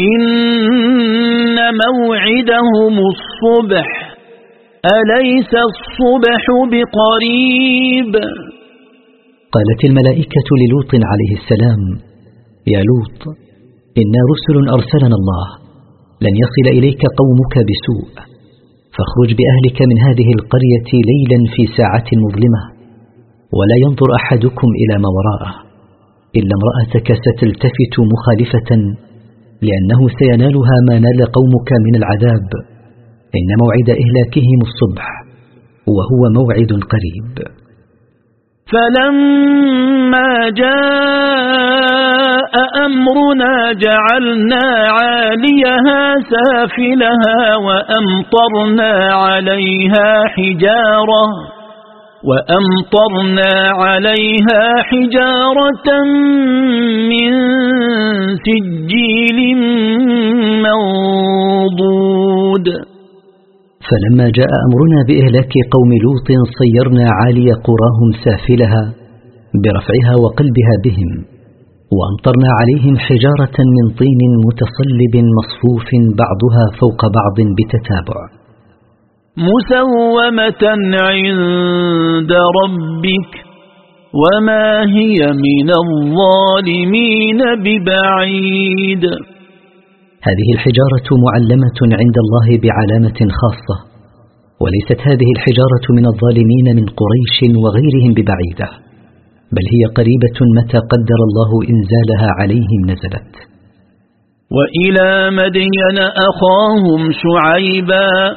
إن موعدهم الصبح أليس الصبح بقريب؟ قالت الملائكة للوط عليه السلام يا لوط إنا رسل أرسلنا الله لن يصل إليك قومك بسوء فاخرج بأهلك من هذه القرية ليلا في ساعة مظلمة ولا ينظر أحدكم إلى ما وراءه إلا امرأتك ستلتفت مخالفة لأنه سينالها ما نال قومك من العذاب. إن موعد إهلاكهم الصبح وهو موعد قريب. فلما جاء أمرنا جعلنا عاليها سافلها وأمطرنا عليها حجارة. وأمطرنا عليها حجارة من سجيل منضود. فلما جاء أمرنا بإهلاك قوم لوط صيرنا عالي قراهم سافلها برفعها وقلبها بهم وأمطرنا عليهم حجارة من طين متصلب مصفوف بعضها فوق بعض بتتابع. مسومة عند ربك وما هي من الظالمين ببعيد. هذه الحجارة معلمة عند الله بعلامة خاصة وليست هذه الحجارة من الظالمين من قريش وغيرهم ببعيدة بل هي قريبة متى قدر الله إنزالها عليهم نزلت. وإلى مدين أخاهم شعيبا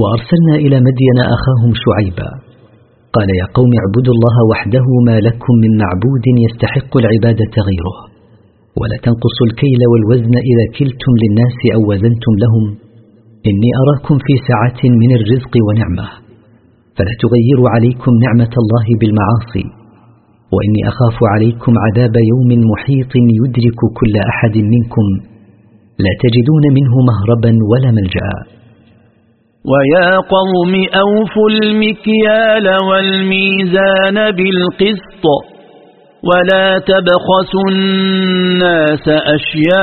وأرسلنا إلى مدين أخاهم شعيبا. قال يا قوم اعبدوا الله وحده ما لكم من معبود يستحق العبادة غيره. ولا تنقصوا الكيل والوزن إذا كلتم للناس أو وزنتم لهم. إني أراكم في سعة من الرزق ونعمة. فلا تغيروا عليكم نعمة الله بالمعاصي. وإني أخاف عليكم عذاب يوم محيط يدرك كل أحد منكم. لا تجدون منه مهربا ولا ملجأ. ويا قوم أوفوا المكيال والميزان بالقسط ولا تبخسوا الناس أشياءهم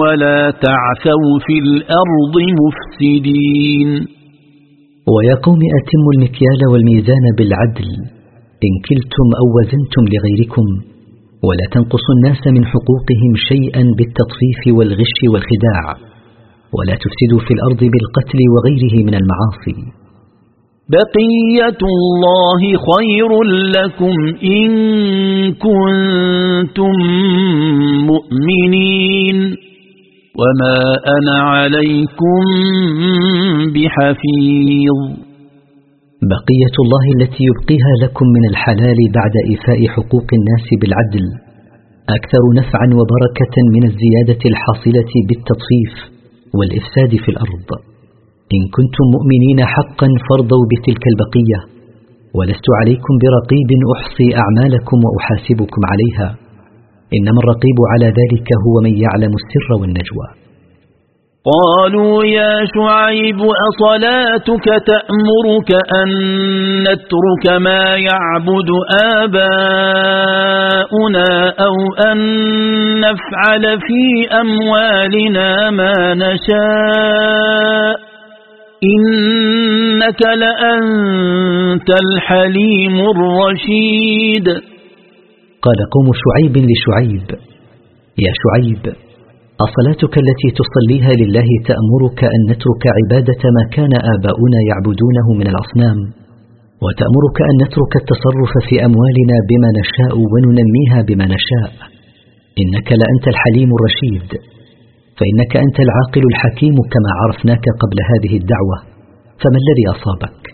ولا تعثوا في الأرض مفسدين. ويا قوم أتموا المكيال والميزان بالعدل. إن كلتم أو وزنتم لغيركم ولا تنقصوا الناس من حقوقهم شيئا بالتطفيف والغش والخداع. ولا تفسدوا في الأرض بالقتل وغيره من المعاصي. بقية الله خير لكم إن كنتم مؤمنين. وما أنا عليكم بحفيظ. بقية الله التي يبقيها لكم من الحلال بعد إيفاء حقوق الناس بالعدل. أكثر نفعا وبركة من الزيادة الحاصلة بالتطفيف. والإفساد في الأرض. إن كنتم مؤمنين حقا فارضوا بتلك البقية. ولست عليكم برقيب أحصي أعمالكم وأحاسبكم عليها. إنما الرقيب على ذلك هو من يعلم السر والنجوى. قالوا يا شعيب أصلاتك تأمرك أن نترك ما يعبد آباؤنا أو أن نفعل في أموالنا ما نشاء؟ إنك لأنت الحليم الرشيد. قال قوم شعيب لشعيب يا شعيب أصلاتك التي تصليها لله تأمرك أن نترك عبادة ما كان آباؤنا يعبدونه من الأصنام وتأمرك أن نترك التصرف في أموالنا بما نشاء وننميها بما نشاء. إنك لأنت الحليم الرشيد. فإنك أنت العاقل الحكيم كما عرفناك قبل هذه الدعوة. فما الذي أصابك؟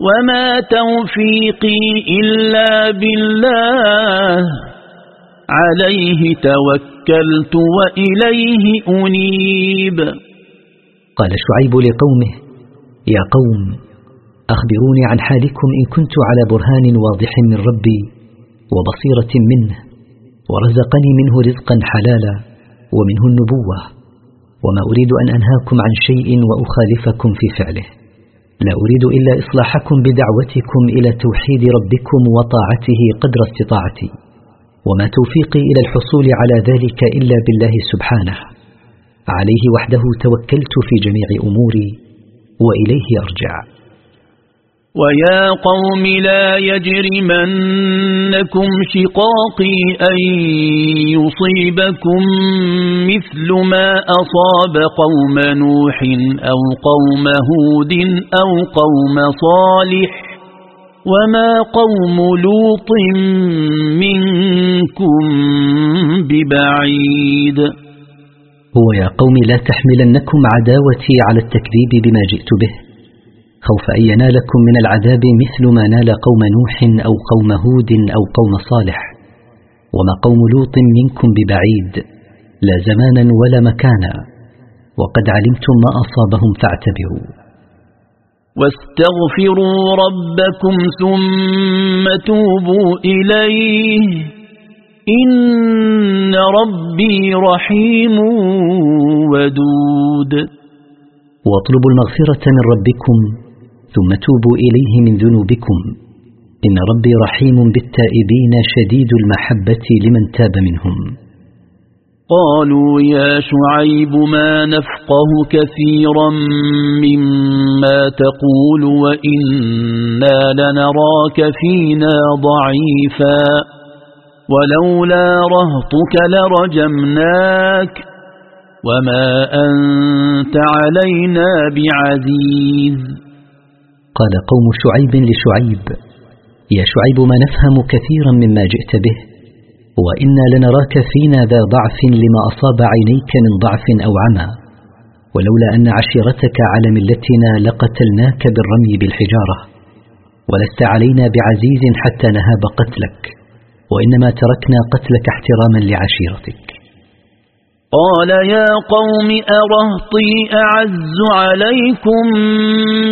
وما توفيقي إلا بالله عليه توكلت وإليه أنيب قال شعيب لقومه يا قوم أخبروني عن حالكم إن كنت على برهان واضح من ربي وبصيرة منه ورزقني منه رزقا حلالا ومنه النبوة وما أريد أن أنهاكم عن شيء وأخالفكم في فعله. لا أريد إلا إصلاحكم بدعوتكم إلى توحيد ربكم وطاعته قدر استطاعتي وما توفيقي إلى الحصول على ذلك إلا بالله سبحانه. عليه وحده توكلت في جميع أموري وإليه أرجع. ويا قوم لا يجرمنكم شقاقي أن يصيبكم مثل ما أصاب قوم نوح أو قوم هود أو قوم صالح وما قوم لوط منكم ببعيد. هو يا قوم لا تحملنكم عداوتي على التكذيب بما جئت به. خوف أن ينالكم من العذاب مثل ما نال قوم نوح أو قوم هود أو قوم صالح. وما قوم لوط منكم ببعيد لا زمانا ولا مكانا. وقد علمتم ما أصابهم فاعتبروا. واستغفروا ربكم ثم توبوا إليه. إن ربي رحيم ودود. واطلبوا المغفرة من ربكم ثم توبوا إليه من ذنوبكم. إن ربي رحيم بالتائبين شديد المحبة لمن تاب منهم. قالوا يا شعيب ما نفقه كثيرا مما تقول وإنا لنراك فينا ضعيفا. ولولا رهطك لرجمناك. وما أنت علينا بعزيز. قال قوم شعيب لشعيب. يا شعيب ما نفهم كثيرا مما جئت به وإنا لنراك فينا ذا ضعف لما أصاب عينيك من ضعف أو عمى. ولولا أن عشيرتك على ملتنا لقتلناك بالرمي بالحجارة. ولست علينا بعزيز حتى نهاب قتلك وإنما تركنا قتلك احتراما لعشيرتك. قال يا قوم أرهطي أعز عليكم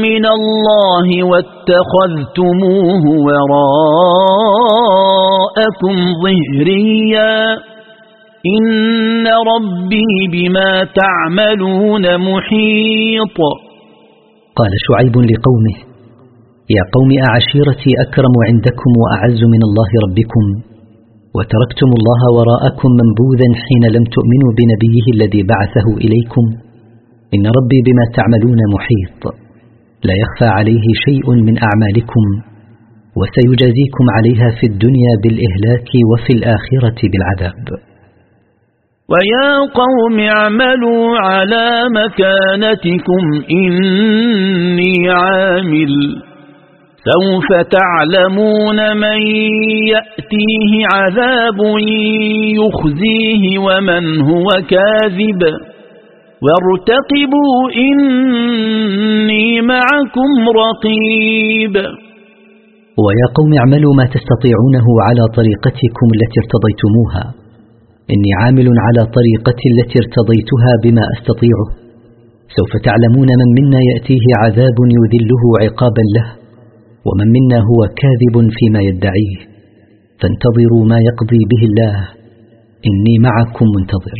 من الله واتخذتموه وراءكم ظهريا. إن ربي بما تعملون محيط. قال شعيب لقومه يا قوم أعشيرتي أكرم عندكم وأعز من الله ربكم. وتركتم الله وراءكم منبوذا حين لم تؤمنوا بنبيه الذي بعثه إليكم. إن ربي بما تعملون محيط. لا يخفى عليه شيء من أعمالكم وسيجازيكم عليها في الدنيا بالإهلاك وفي الآخرة بالعذاب. ويا قوم اعملوا على مكانتكم إني عامل. سوف تعلمون من يأتيه عذاب يخزيه ومن هو كاذب. وارتقبوا إني معكم رقيب. ويا قوم اعملوا ما تستطيعونه على طريقتكم التي ارتضيتموها. إني عامل على طريقتي التي ارتضيتها بما أستطيعه. سوف تعلمون من منا يأتيه عذاب يذله عقابا له. ومن منا هو كاذب فيما يدعيه فانتظروا ما يقضي به الله إني معكم منتظر.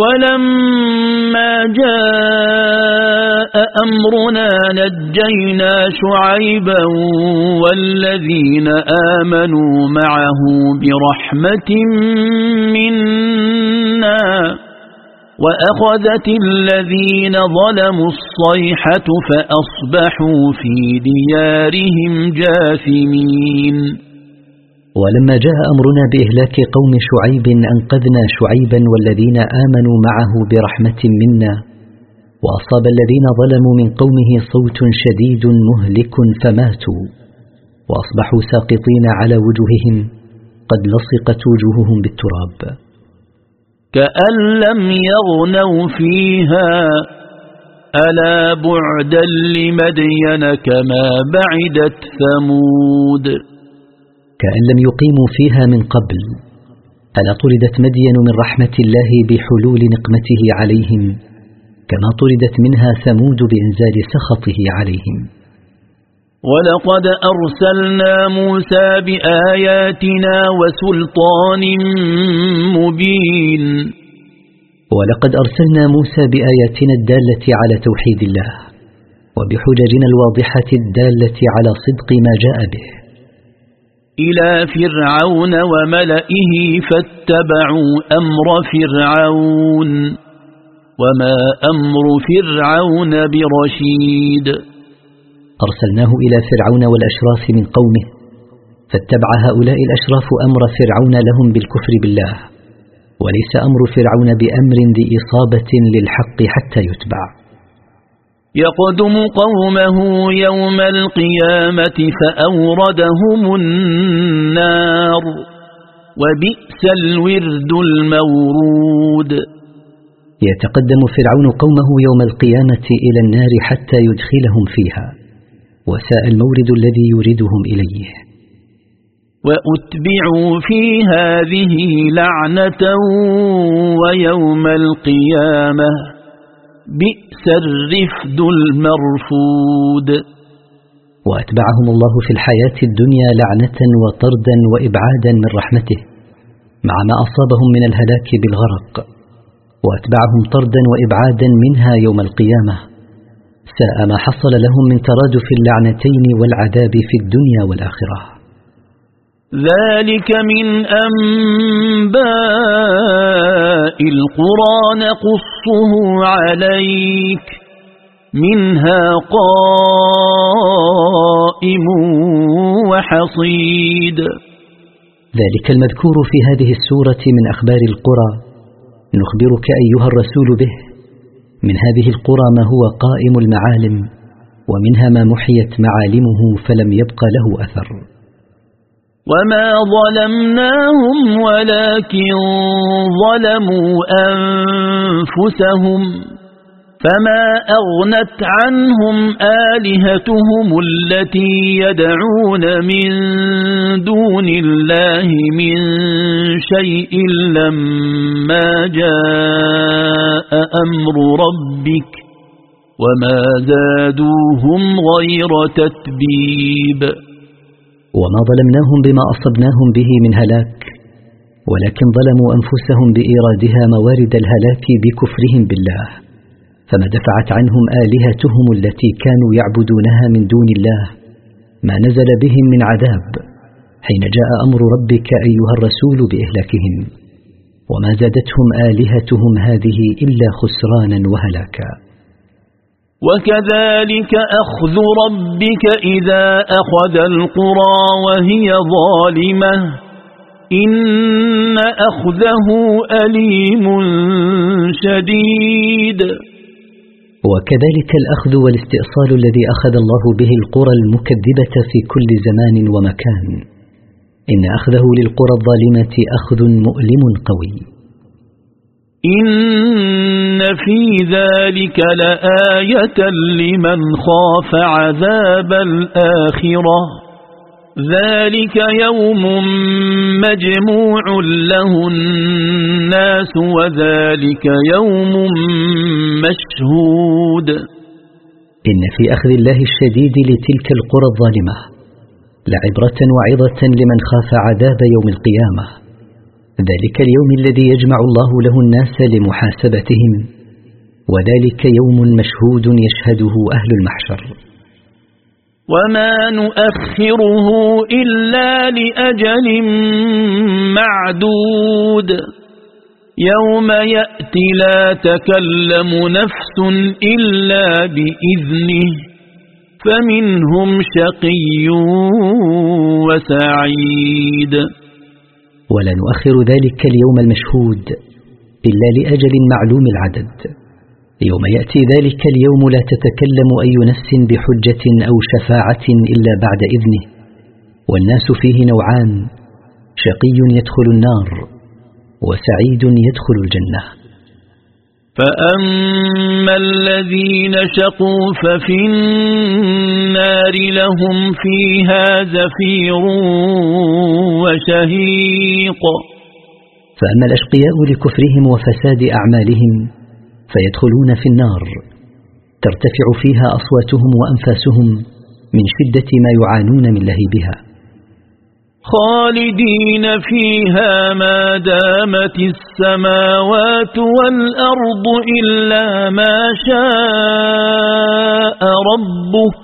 ولما جاء أمرنا نجينا شعيبا والذين آمنوا معه برحمة منا. وأخذت الذين ظلموا الصيحة فأصبحوا في ديارهم جاثمين. ولما جاء أمرنا بإهلاك قوم شعيب أنقذنا شعيبا والذين آمنوا معه برحمة منا. وأصاب الذين ظلموا من قومه صوت شديد مهلك فماتوا. وأصبحوا ساقطين على وجوههم قد لصقت وجوههم بالتراب. كأن لم يغنوا فيها ألا بعدا لمدين كما بعدت ثمود. كأن لم يقيموا فيها من قبل ألا طردت مدين من رحمة الله بحلول نقمته عليهم كما طردت منها ثمود بإنزال سخطه عليهم. ولقد أرسلنا موسى بآياتنا وسلطان مبين. ولقد أرسلنا موسى بآياتنا الدالة على توحيد الله وبحججنا الواضحة الدالة على صدق ما جاء به. إلى فرعون وملئه فاتبعوا أمر فرعون وما أمر فرعون برشيد. أرسلناه إلى فرعون والأشراف من قومه فاتبع هؤلاء الأشراف أمر فرعون لهم بالكفر بالله وليس أمر فرعون بأمر ذي إصابة للحق حتى يتبع. يقدم قومه يوم القيامة فأوردهم النار وبئس الورد المورود. يتقدم فرعون قومه يوم القيامة إلى النار حتى يدخلهم فيها. وساء المورد الذي يريدهم إليه. وأتبعوا في هذه لعنة ويوم القيامة. بئس الرفد المرفود. وأتبعهم الله في الحياة الدنيا لعنة وطردا وإبعادا من رحمته مع ما أصابهم من الهلاك بالغرق. وأتبعهم طردا وإبعادا منها يوم القيامة. ساء ما حصل لهم من ترادف اللعنتين والعذاب في الدنيا والآخرة. ذلك من أنباء القرى نقصه عليك منها قائم وحصيد. ذلك المذكور في هذه السورة من أخبار القرى. نخبرك أيها الرسول به من هذه القرى ما هو قائم المعالم ومنها ما محيت معالمه فلم يبق له أثر. وما ظلمناهم ولكن ظلموا أنفسهم فما أغنت عنهم آلهتهم التي يدعون من دون الله من شيء لما جاء أمر ربك وما زادوهم غير تتبيب وما ظلمناهم بما أصبناهم به من هلاك ولكن ظلموا أنفسهم بإيرادها موارد الهلاك بكفرهم بالله. فما دفعت عنهم آلهتهم التي كانوا يعبدونها من دون الله ما نزل بهم من عذاب حين جاء أمر ربك أيها الرسول بإهلاكهم. وما زادتهم آلهتهم هذه إلا خسرانا وهلاكا. وكذلك أخذ ربك إذا أخذ القرى وهي ظالمة. إن أخذه أليم شديد. وكذلك الأخذ والاستئصال الذي أخذ الله به القرى المكذبة في كل زمان ومكان. إن أخذه للقرى الظالمة أخذ مؤلم قوي. إن في ذلك لآية لمن خاف عذاب الآخرة. ذلك يوم مجموع له الناس وذلك يوم مشهود. إن في أخذ الله الشديد لتلك القرى الظالمة لعبرة وعظة لمن خاف عذاب يوم القيامة. ذلك اليوم الذي يجمع الله له الناس لمحاسبتهم وذلك يوم مشهود يشهده أهل المحشر. وما نؤخره إلا لأجل معدود يوم يأتي لا تكلم نفس إلا بإذنه فمنهم شقي وسعيد ولا نؤخر ذلك اليوم المشهود إلا لأجل معلوم العدد يوم يأتي ذلك اليوم لا تتكلم أي نفس بحجة أو شفاعة إلا بعد إذنه. والناس فيه نوعان شقي يدخل النار وسعيد يدخل الجنة. فأما الذين شقوا ففي النار لهم فيها زفير وشهيق. فأما الأشقياء لكفرهم وفساد أعمالهم فيدخلون في النار ترتفع فيها أصواتهم وأنفاسهم من شدة ما يعانون من لهيبها. خالدين فيها ما دامت السماوات والأرض إلا ما شاء ربك.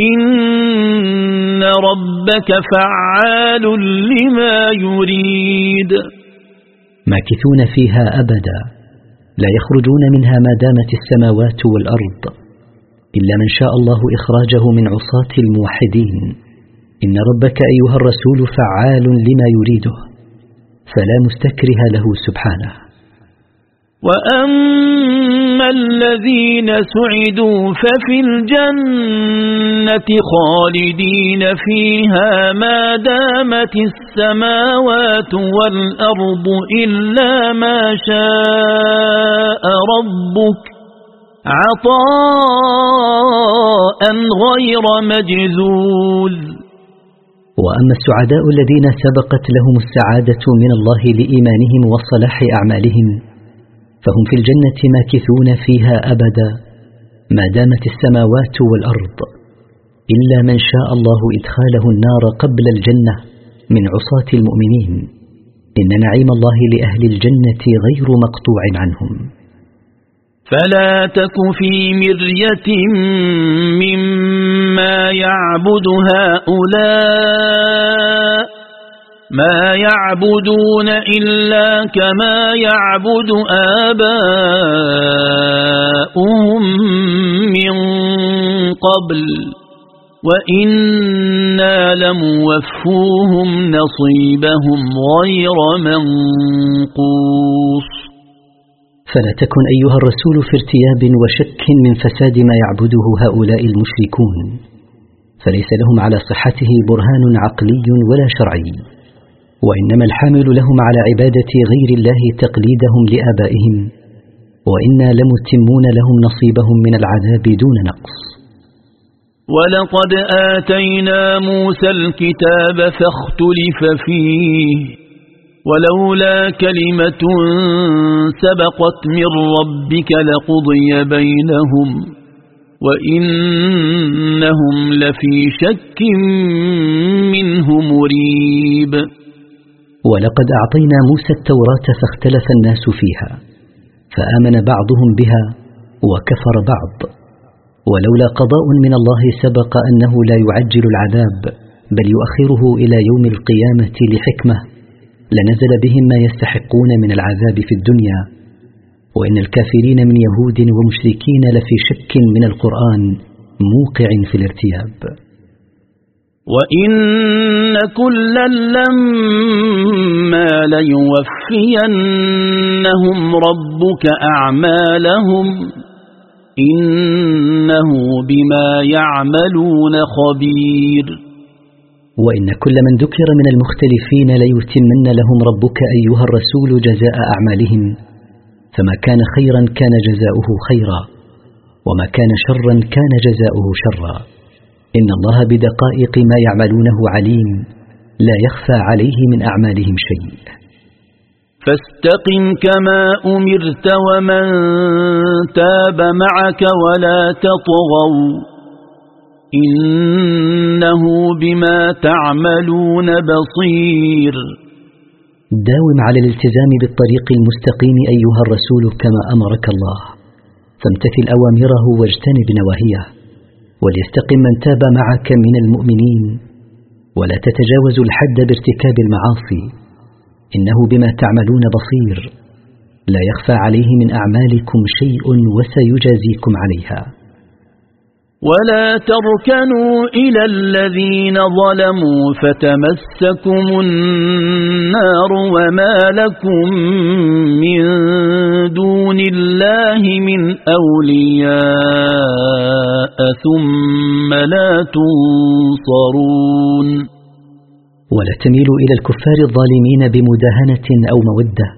إن ربك فعال لما يريد. ماكثون فيها أبدا. لا يخرجون منها ما دامت السماوات والأرض إلا من شاء الله إخراجه من عصاة الموحدين. إن ربك أيها الرسول فعال لما يريده فلا مستكره له سبحانه. وأما الذين سعدوا ففي الجنة خالدين فيها ما دامت السماوات والأرض إلا ما شاء ربك عطاء غير مجزوذ وأما السعداء الذين سبقت لهم السعادة من الله لإيمانهم وصلاح أعمالهم فهم في الجنة ماكثون فيها أبدا ما دامت السماوات والأرض إلا من شاء الله إدخاله النار قبل الجنة من عصاة المؤمنين. إن نعيم الله لأهل الجنة غير مقطوع عنهم. فلا تك في مرية مما يعبد هؤلاء ما يعبدون إلا كما يعبد آباؤهم من قبل وإنا لموفوهم نصيبهم غير منقوص. فلا تكن أيها الرسول في ارتياب وشك من فساد ما يعبده هؤلاء المشركون. فليس لهم على صحته برهان عقلي ولا شرعي. وإنما الحامل لهم على عبادة غير الله تقليدهم لآبائهم وإنا لمتمون لهم نصيبهم من العذاب دون نقص. ولقد آتينا موسى الكتاب فاختلف فيه ولولا كلمة سبقت من ربك لقضي بينهم وإنهم لفي شك منه مريب. ولقد أعطينا موسى التوراة فاختلف الناس فيها فآمن بعضهم بها وكفر بعض. ولولا قضاء من الله سبق أنه لا يعجل العذاب بل يؤخره إلى يوم القيامة لحكمة لنزل بهم ما يستحقون من العذاب في الدنيا. وإن الكافرين من يهود ومشركين لفي شك من القرآن موقع في الارتياب. وإن كلا لما ليوفينهم ربك أعمالهم إنه بما يعملون خبير وإن كل من ذكر من المختلفين ليتمن لهم ربك أيها الرسول جزاء أعمالهم فما كان خيرا كان جزاؤه خيرا وما كان شرا كان جزاؤه شرا إن الله بدقائق ما يعملونه عليم لا يخفى عليه من أعمالهم شيء. فاستقم كما أمرت ومن تاب معك ولا تطغوا. إنه بما تعملون بصير. داوم على الالتزام بالطريق المستقيم أيها الرسول كما أمرك الله. فامتثل أوامره واجتنب نواهيه. وليستقم من تاب معك من المؤمنين. ولا تتجاوز الحد بارتكاب المعاصي. إنه بما تعملون بصير. لا يخفى عليه من أعمالكم شيء وسيجازيكم عليها. ولا تركنوا إلى الذين ظلموا فتمسكم النار وما لكم من دون الله من أولياء ثم لا تنصرون. ولا تميلوا إلى الكفار الظالمين بمداهنة أو مودة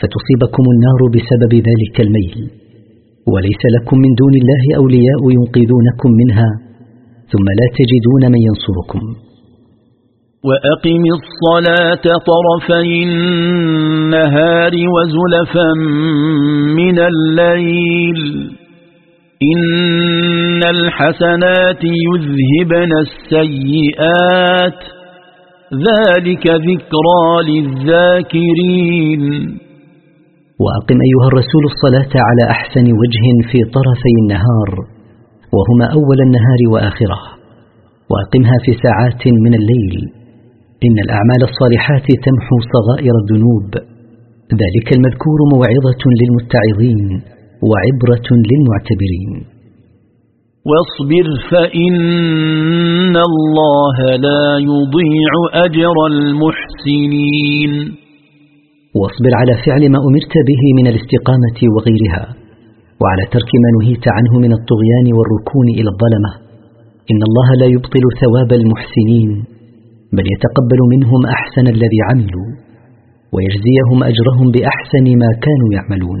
فتصيبكم النار بسبب ذلك الميل. وليس لكم من دون الله أولياء ينقذونكم منها ثم لا تجدون من ينصركم. وأقم الصلاة طرفي النهار وزلفا من الليل. إن الحسنات يذهبن السيئات. ذلك ذكرى للذاكرين. وأقم أيها الرسول الصلاة على أحسن وجه في طرفي النهار وهما أول النهار وآخره وأقمها في ساعات من الليل. إن الأعمال الصالحات تمحو صغائر الذنوب. ذلك المذكور موعظة للمتعظين وعبرة للمعتبرين. واصبر فإن الله لا يضيع أجر المحسنين. واصبر على فعل ما أمرت به من الاستقامة وغيرها وعلى ترك ما نهيت عنه من الطغيان والركون إلى الظلمة. إن الله لا يبطل ثواب المحسنين بل يتقبل منهم أحسن الذي عملوا ويجزيهم أجرهم بأحسن ما كانوا يعملون.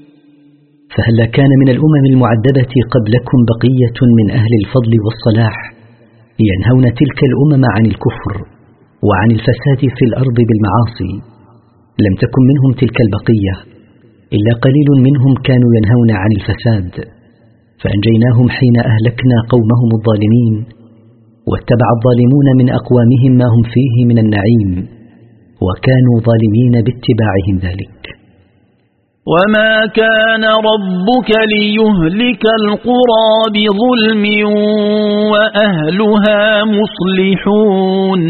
فهل كان من الأمم المعدبة قبلكم بقية من أهل الفضل والصلاح ينهون تلك الأمم عن الكفر وعن الفساد في الأرض بالمعاصي؟ لم تكن منهم تلك البقية إلا قليل منهم كانوا ينهون عن الفساد. فأنجيناهم حين أهلكنا قومهم الظالمين واتبع الظالمون من أقوامهم ما هم فيه من النعيم وكانوا ظالمين باتباعهم ذلك. وما كان ربك ليهلك القرى بظلم وأهلها مصلحون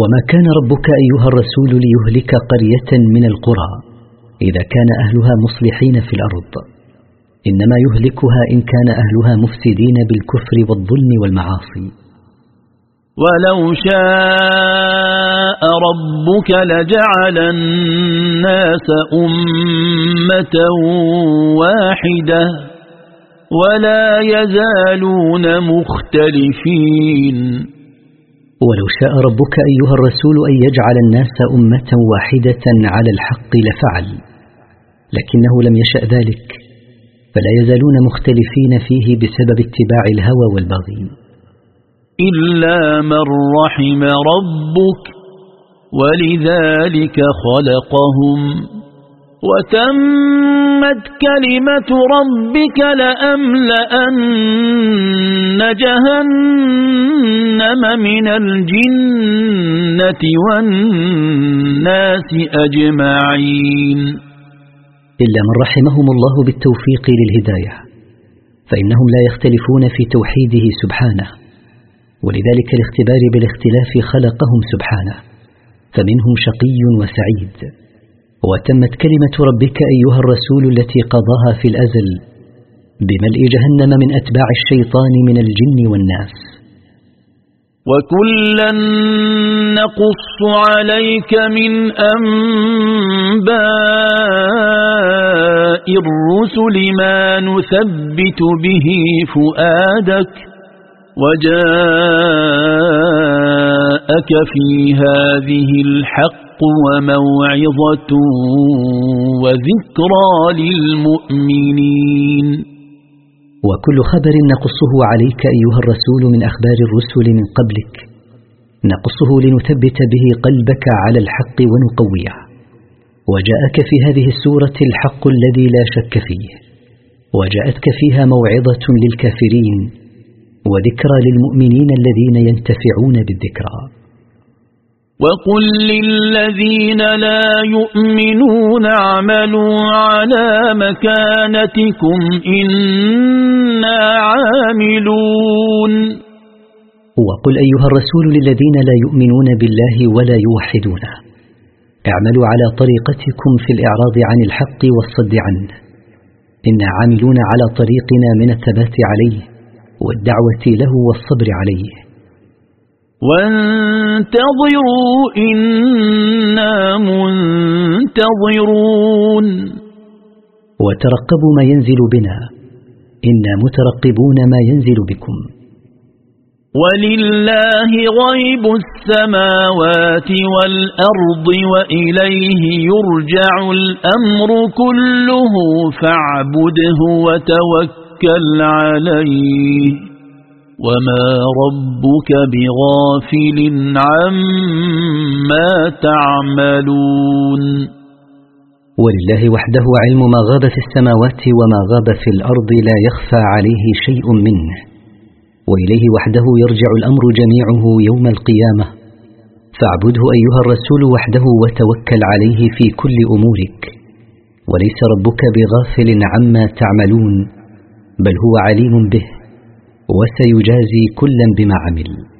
وما كان ربك أيها الرسول ليهلك قرية من القرى إذا كان أهلها مصلحين في الأرض. إنما يهلكها إن كان أهلها مفسدين بالكفر والظلم والمعاصي. ولو شاء ربك لجعل الناس أمة واحدة ولا يزالون مختلفين. ولو شاء ربك أيها الرسول أن يجعل الناس أمة واحدة على الحق لفعل لكنه لم يشأ ذلك فلا يزالون مختلفين فيه بسبب اتباع الهوى والبغي. إلا من رحم ربك ولذلك خلقهم وتمت كلمة ربك لأملأن جهنم من الجنة والناس أجمعين. إلا من رحمهم الله بالتوفيق للهداية فإنهم لا يختلفون في توحيده سبحانه ولذلك الاختبار بالاختلاف خلقهم سبحانه. فمنهم شقي وسعيد. وتمت كلمة ربك أيها الرسول التي قضاها في الأزل بملء جهنم من أتباع الشيطان من الجن والناس. وكلا نقص عليك من أنباء الرسل ما نثبت به فؤادك. وجاءك في هذه الحق وموعظة وذكرى للمؤمنين. وكل خبر نقصه عليك أيها الرسول من أخبار الرسل من قبلك. نقصه لنثبت به قلبك على الحق ونقويه. وجاءك في هذه السورة الحق الذي لا شك فيه. وجاءتك فيها موعظة للكافرين. وذكرى للمؤمنين الذين ينتفعون بالذكرى. وقل للذين لا يؤمنون اعملوا على مكانتكم إنا عاملون. وقل أيها الرسول للذين لا يؤمنون بالله ولا يوحدونه اعملوا على طريقتكم في الإعراض عن الحق والصد عنه. إنا عاملون على طريقنا من الثبات عليه. والدعوة له والصبر عليه. وانتظروا إنا منتظرون. وترقبوا ما ينزل بنا. إنا مترقبون ما ينزل بكم. ولله غيب السماوات والأرض وإليه يرجع الأمر كله فاعبده وتوكل عليه. وما ربك بغافل عما تعملون. ولله وحده علم ما غاب في السماوات وما غاب في الأرض لا يخفى عليه شيء منه. وإليه وحده يرجع الأمر جميعه يوم القيامة. فاعبده أيها الرسول وحده وتوكل عليه في كل أمورك. وليس ربك بغافل عما تعملون. بل هو عليم به وسيجازي كلا بما عمل.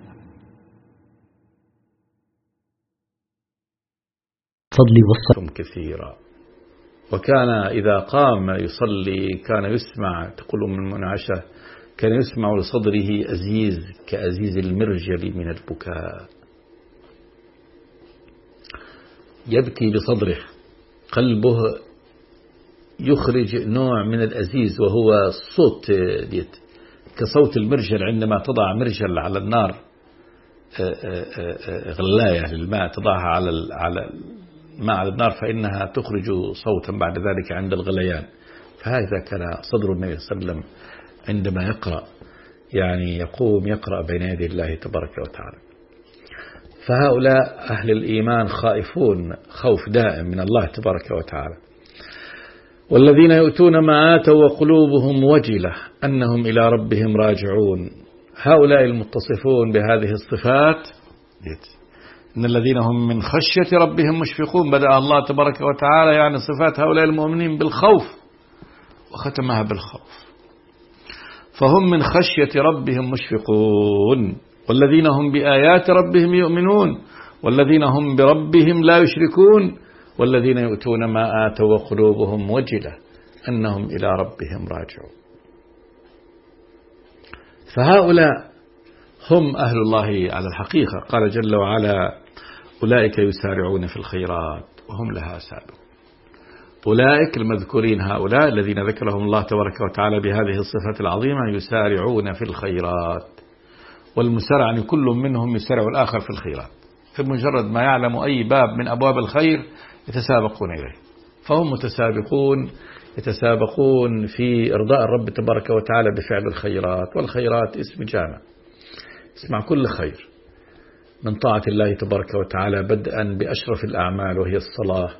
فضل والصلاة كثيرا. وكان إذا قام يصلي كان يسمع تقول من منعشة كان يسمع لصدره أزيز كأزيز المرجل من البكاء. يبكي بصدره قلبه يخرج نوع من الأزيز وهو الصوت ديت كصوت المرجل عندما تضع مرجل على النار غلاية للماء تضعها على على الماء على النار فإنها تخرج صوتا بعد ذلك عند الغليان. فهذا كان صدر النبي صلى الله عليه وسلم عندما يقرأ يعني يقوم يقرأ بين يدي الله تبارك وتعالى. فهؤلاء أهل الإيمان خائفون خوف دائم من الله تبارك وتعالى. والذين يؤتون ما آتوا وقلوبهم وجلة أنهم إلى ربهم راجعون. هؤلاء المتصفون بهذه الصفات إن الذين هم من خشية ربهم مشفقون. بدأ الله تبارك وتعالى يعني صفات هؤلاء المؤمنين بالخوف وختمها بالخوف. فهم من خشية ربهم مشفقون. والذين هم بآيات ربهم يؤمنون. والذين هم بربهم لا يشركون. والذين يؤتون ما آتوا وقلوبهم وجلة أنهم إلى ربهم راجعون. فهؤلاء هم أهل الله على الحقيقة. قال جل وعلا أولئك يسارعون في الخيرات وهم لها سابقون. أولئك المذكورين هؤلاء الذين ذكرهم الله تبارك وتعالى بهذه الصفة العظيمة يسارعون في الخيرات. والمسارع يعني كل منهم يسارع الآخر في الخيرات. فمجرد ما يعلم أي باب من أبواب الخير يتسابقون إليه. فهم متسابقون يتسابقون في إرضاء الرب تبارك وتعالى بفعل الخيرات والخيرات اسم جامع. اسمع كل خير من طاعة الله تبارك وتعالى بدءا بأشرف الأعمال وهي الصلاة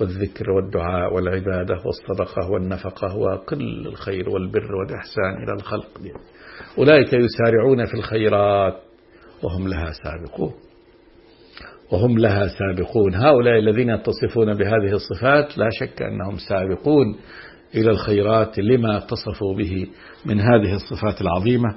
والذكر والدعاء والعبادة والصدقة والنفقة وكل الخير والبر والإحسان إلى الخلق. أولئك يسارعون في الخيرات وهم لها سابقون. وهم لها سابقون. هؤلاء الذين يتصفون بهذه الصفات لا شك أنهم سابقون إلى الخيرات لما اتصفوا به من هذه الصفات العظيمة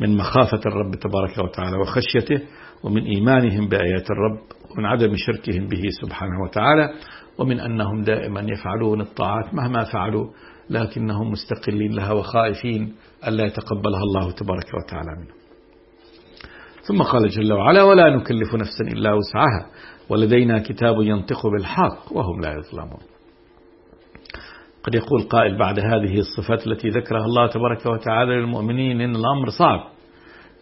من مخافة الرب تبارك وتعالى وخشيته ومن إيمانهم بآيات الرب ومن عدم شركهم به سبحانه وتعالى ومن أنهم دائما يفعلون الطاعات مهما فعلوا لكنهم مستقلين لها وخائفين ألا يتقبلها الله تبارك وتعالى منهم. ثم قال جل وعلا ولا نكلف نفسا إلا وسعها ولدينا كتاب ينطق بالحق وهم لا يظلمون. قد يقول قائل بعد هذه الصفات التي ذكرها الله تبارك وتعالى للمؤمنين إن الأمر صعب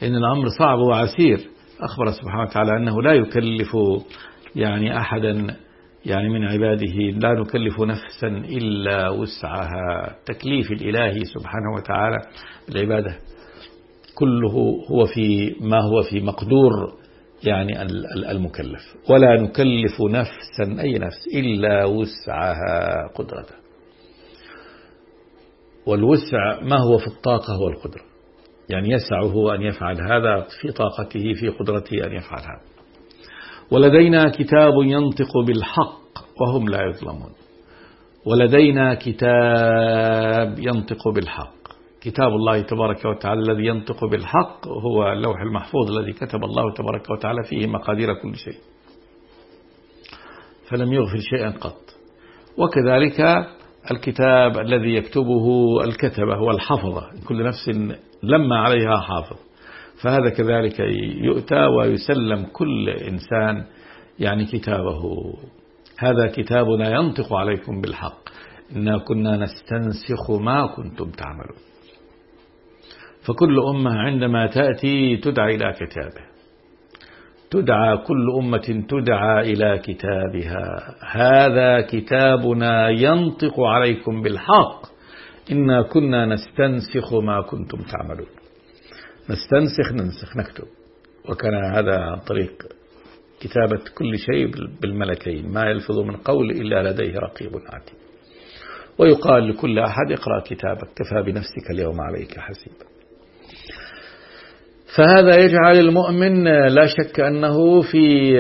إن الأمر صعب وعسير. أخبر سبحانه وتعالى أنه لا يكلف يعني أحدا يعني من عباده لا نكلف نفسا إلا وسعها. تكليف الإلهي سبحانه وتعالى بالعبادة كله هو في ما هو في مقدور يعني المكلف. ولا نكلف نفسا أي نفس إلا وسعها قدرته. والوسع ما هو في الطاقة هو القدرة. يعني يسعه أن يفعل هذا في طاقته في قدرته أن يفعل هذا. ولدينا كتاب ينطق بالحق وهم لا يظلمون. ولدينا كتاب ينطق بالحق. كتاب الله تبارك وتعالى الذي ينطق بالحق هو اللوح المحفوظ الذي كتب الله تبارك وتعالى فيه مقادير كل شيء. فلم يغفر شيئا قط. وكذلك الكتاب الذي يكتبه الكتبة والحفظة كل نفس لما عليها حافظ. فهذا كذلك يؤتى ويسلم كل إنسان يعني كتابه. هذا كتابنا ينطق عليكم بالحق. إنا كنا نستنسخ ما كنتم تعملون. فكل أمة عندما تأتي تدعى إلى كتابه. تدعى كل أمة تدعى إلى كتابها. هذا كتابنا ينطق عليكم بالحق. إنا كنا نستنسخ ما كنتم تعملون. نستنسخ ننسخ نكتب. وكان هذا عن طريق كتابة كل شيء بالملكين. ما يلفظ من قول إلا لديه رقيب عتيد. ويقال لكل أحد اقرأ كتابك. كفى بنفسك اليوم عليك حسيبا. فهذا يجعل المؤمن لا شك أنه في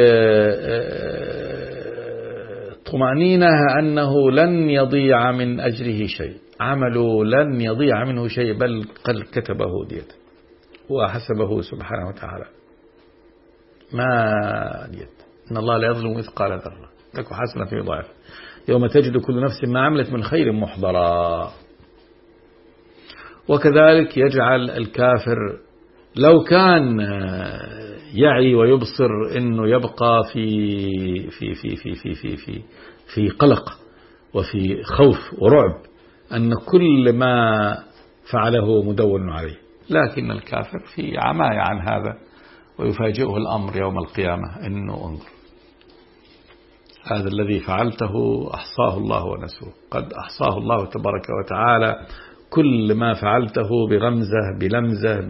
طمأنينة أنه لن يضيع من أجره شيء. عمله لن يضيع منه شيء بل قد كتبه ديته وحسبه سبحانه وتعالى. ما ديت؟ إن الله لا يظلم مثقال ذرة. لك حسنة في ضعف. يوم تجد كل نفس ما عملت من خير محضرا. وكذلك يجعل الكافر لو كان يعي ويبصر إنه يبقى في في في في في في في, في قلق وفي خوف ورعب أن كل ما فعله مدون عليه. لكن الكافر في عماية عن هذا ويفاجئه الأمر يوم القيامة إنه انظر. هذا الذي فعلته أحصاه الله ونسوه. قد أحصاه الله تبارك وتعالى كل ما فعلته بغمزة بلمزة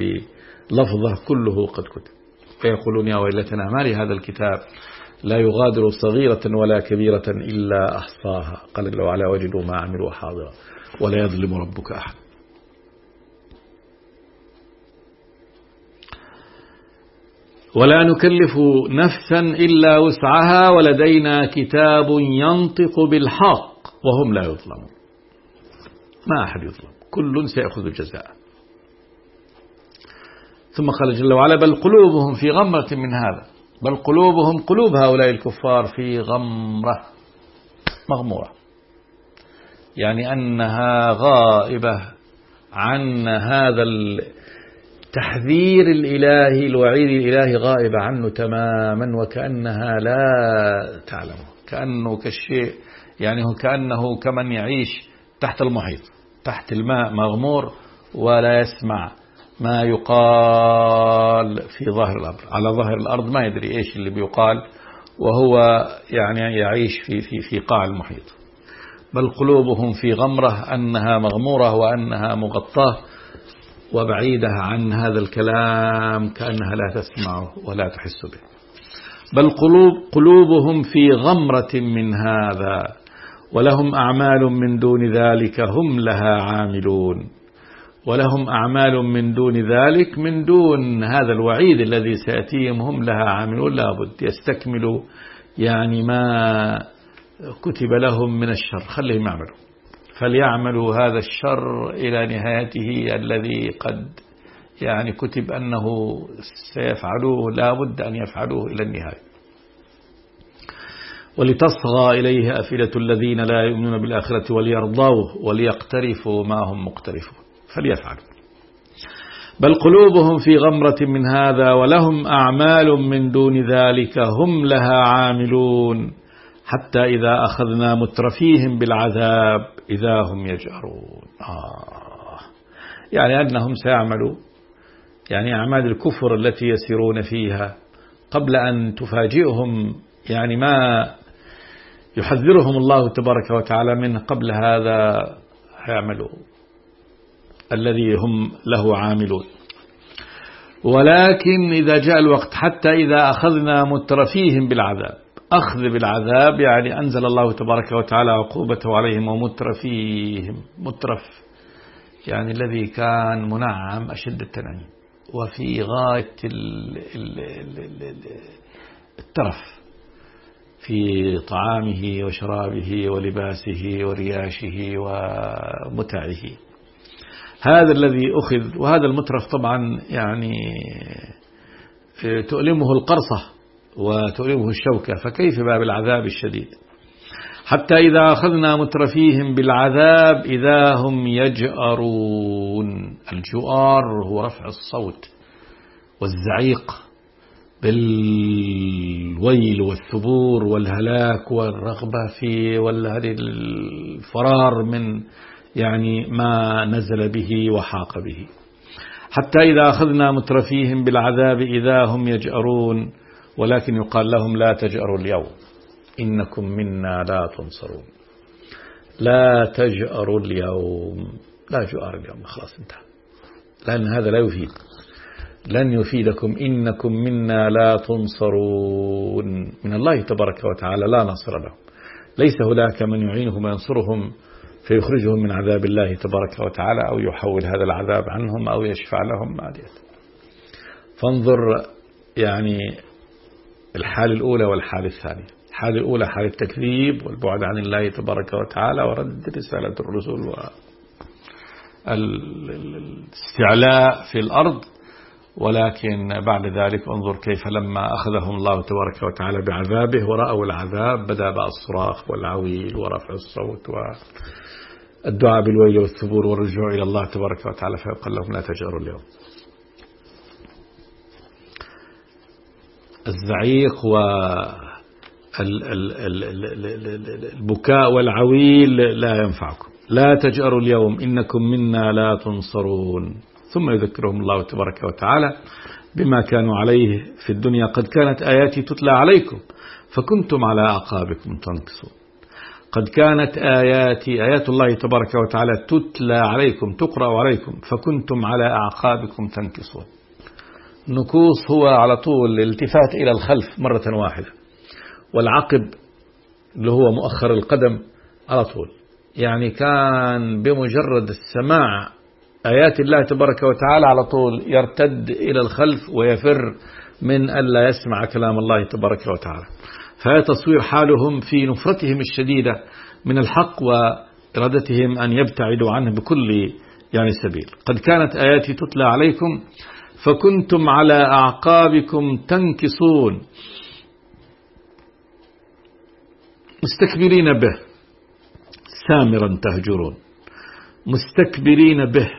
بلفظة كله قد كتب. فيقولون يا ويلتنا ما لهذا الكتاب؟ لا يغادر صغيرة ولا كبيرة إلا أحصاها. قال لو على وجدوا ما عملوا حاضرا ولا يظلم ربك أحد. ولا نكلف نفسا إلا وسعها ولدينا كتاب ينطق بالحق وهم لا يظلمون. ما أحد يظلم. كل سيأخذ جزاء ثم قال جل وعلا بل قلوبهم في غمرة من هذا. بل قلوبهم قلوب هؤلاء الكفار في غمرة مغمورة. يعني أنها غائبة عن هذا التحذير الإلهي الوعيد الإلهي غائب عنه تماما وكأنها لا تعلم كأنه كالشيء يعني كأنه كمن يعيش تحت المحيط تحت الماء مغمور ولا يسمع ما يقال في ظهر الأرض على ظهر الأرض ما يدري إيش اللي بيقال وهو يعني يعيش في, في, في قاع المحيط. بل قلوبهم في غمرة أنها مغمورة وأنها مغطاة وبعيدة عن هذا الكلام كأنها لا تسمعه ولا تحس به. بل قلوب قلوبهم في غمرة من هذا ولهم أعمال من دون ذلك هم لها عاملون. ولهم أعمال من دون ذلك من دون هذا الوعيد الذي سيأتيهم هم لها عاملون لابد يستكملوا يعني ما كتب لهم من الشر. خليهم يعملوا. فليعملوا هذا الشر إلى نهايته الذي قد يعني كتب أنه سيفعلوه. لا بد أن يفعلوه إلى النهاية. ولتصغى إليه أفئدة الذين لا يؤمنون بالآخرة وليرضوه وليقترفوا ما هم مقترفون. فليفعلوا بل قلوبهم في غمرة من هذا ولهم أعمال من دون ذلك هم لها عاملون حتى إذا أخذنا مترفيهم بالعذاب إذا هم يجأرون آه. يعني أنهم سيعملوا. يعني أعمال الكفر التي يسيرون فيها قبل أن تفاجئهم. يعني ما يحذرهم الله تبارك وتعالى منه قبل هذا. يعملوا الذي هم له عاملون. ولكن إذا جاء الوقت حتى إذا أخذنا مترفيهم بالعذاب. أخذ بالعذاب يعني أنزل الله تبارك وتعالى عقوبته عليهم ومترفيهم. مترف يعني الذي كان منعم أشد التنعيم. وفي غاية الترف في طعامه وشرابه ولباسه ورياشه ومتعه. هذا الذي أخذ وهذا المترف طبعا يعني تؤلمه القرصة وتؤلمه الشوكة فكيف باب العذاب الشديد؟ حتى إذا أخذنا مترفيهم بالعذاب إذا هم يجأرون. الجؤار هو رفع الصوت والزعيق بالويل والثبور والهلاك والرغبة في الفرار من يعني ما نزل به وحاق به. حتى إذا أخذنا مترفيهم بالعذاب إذا هم يجأرون ولكن يقال لهم لا تجأروا اليوم. إنكم منا لا تنصرون. لا تجأروا اليوم. لا جؤار اليوم. خلاص انتهى. لأن هذا لا يفيد. لن يفيدكم. إنكم منا لا تنصرون. من الله تبارك وتعالى لا نصر لهم. ليس هناك من يعينهم وينصرهم. فيخرجهم من عذاب الله تبارك وتعالى أو يحول هذا العذاب عنهم أو يشفع لهم ما فانظر يعني الحال الأولى والحال الثانية. الحال الأولى حال التكذيب والبعد عن الله تبارك وتعالى ورد رسالة الرسل والاستعلاء في الأرض. ولكن بعد ذلك انظر كيف لما أخذهم الله تبارك وتعالى بعذابه ورأوا العذاب بدأ بقى الصراخ والعويل ورفع الصوت والدعاء بالويل والثبور والرجوع إلى الله تبارك وتعالى فيقول لهم لا تجأروا اليوم. الزعيق و البكاء والعويل لا ينفعكم. لا تجأروا اليوم إنكم منا لا تنصرون. ثم يذكرهم الله تبارك وتعالى بما كانوا عليه في الدنيا. قد كانت آياتي تتلى عليكم فكنتم على أعقابكم تنكصون قد كانت آياتي آيات الله تبارك وتعالى تتلى عليكم تقرأ عليكم فكنتم على أعقابكم تنكصون. نكوص هو على طول الالتفات إلى الخلف مرة واحدة والعقب اللي هو مؤخر القدم على طول. يعني كان بمجرد السماع آيات الله تبارك وتعالى على طول يرتد إلى الخلف ويفر من ألا يسمع كلام الله تبارك وتعالى. فهذا تصوير حالهم في نفرتهم الشديدة من الحق وإرادتهم أن يبتعدوا عنه بكل يعني سبيل. قد كانت آياتي تتلى عليكم فكنتم على أعقابكم تنكصون. مستكبرين به سامرا تهجرون. مستكبرين به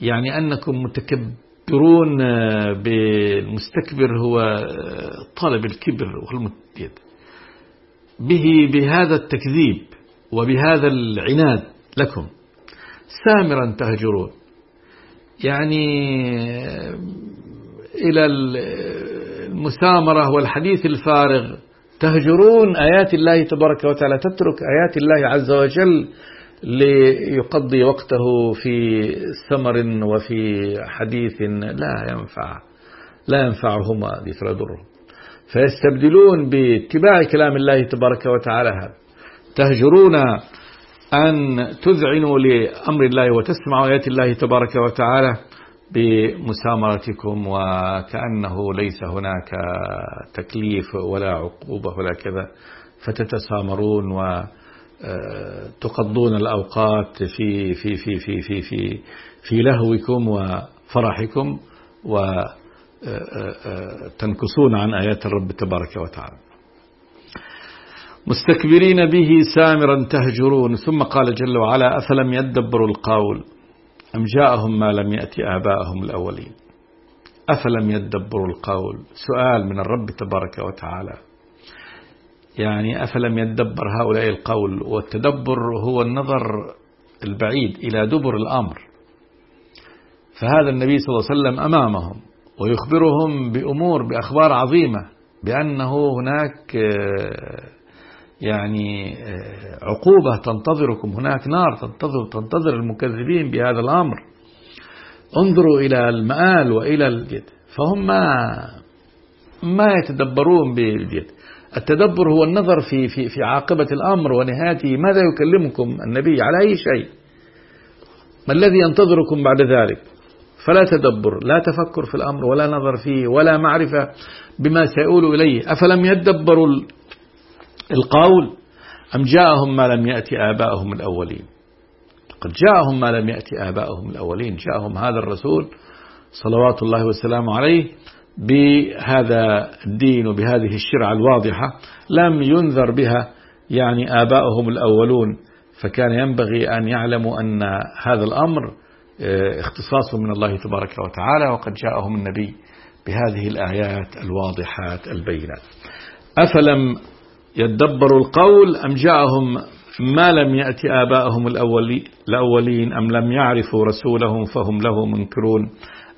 يعني أنكم متكبرون بالمستكبر هو طالب الكبر والمتيد به بهذا التكذيب وبهذا العناد لكم. سامرا تهجرون. يعني إلى المسامرة والحديث الفارغ. تهجرون آيات الله تبارك وتعالى. تترك آيات الله عز وجل ليقضي وقته في سمر وفي حديث لا ينفع. لا ينفعهما. ذكر يضرهم فيستبدلون باتباع كلام الله تبارك وتعالى. هذا تهجرون أن تذعنوا لأمر الله وتسمعوا آيات الله تبارك وتعالى بمسامرتكم وكأنه ليس هناك تكليف ولا عقوبة ولا كذا. فتتسامرون و تقضون الأوقات في في في في في في في لهوكم وفرحكم وتنكسون عن آيات الرب تبارك وتعالى. مستكبرين به سامرا تهجرون. ثم قال جل وعلا أفلم يدبروا القول أم جاءهم ما لم يأتي آباءهم الأولين؟ أفلم يدبروا القول؟ سؤال من الرب تبارك وتعالى. يعني أفلم يدبر هؤلاء القول؟ والتدبر هو النظر البعيد إلى دبر الأمر. فهذا النبي صلى الله عليه وسلم أمامهم. ويخبرهم بأمور بأخبار عظيمة بأنه هناك يعني عقوبة تنتظركم هناك نار تنتظر تنتظر المكذبين بهذا الأمر. انظروا إلى المآل وإلى الجد. فهم ما ما يتدبرون بالجد. التدبر هو النظر في في في عاقبة الأمر ونهايته. ماذا يكلمكم النبي على أي شيء؟ ما الذي ينتظركم بعد ذلك؟ فلا تدبر لا تفكر في الأمر ولا نظر فيه ولا معرفة بما سيؤول إليه. أفلم يدبروا القول أم جاءهم ما لم يأتي آباءهم الأولين؟ قد جاءهم ما لم يأتي آباءهم الأولين. جاءهم هذا الرسول صلوات الله وسلامه عليه بهذا الدين وبهذه الشرعة الواضحة لم ينذر بها يعني آباؤهم الأولون. فكان ينبغي أن يعلموا أن هذا الأمر آه، اختصاص من الله تبارك وتعالى وقد جاءهم النبي بهذه الآيات الواضحات البينات. أفلم يدبروا القول أم جاءهم ما لم يأتي آباءهم الأولين أم لم يعرفوا رسولهم فهم له منكرون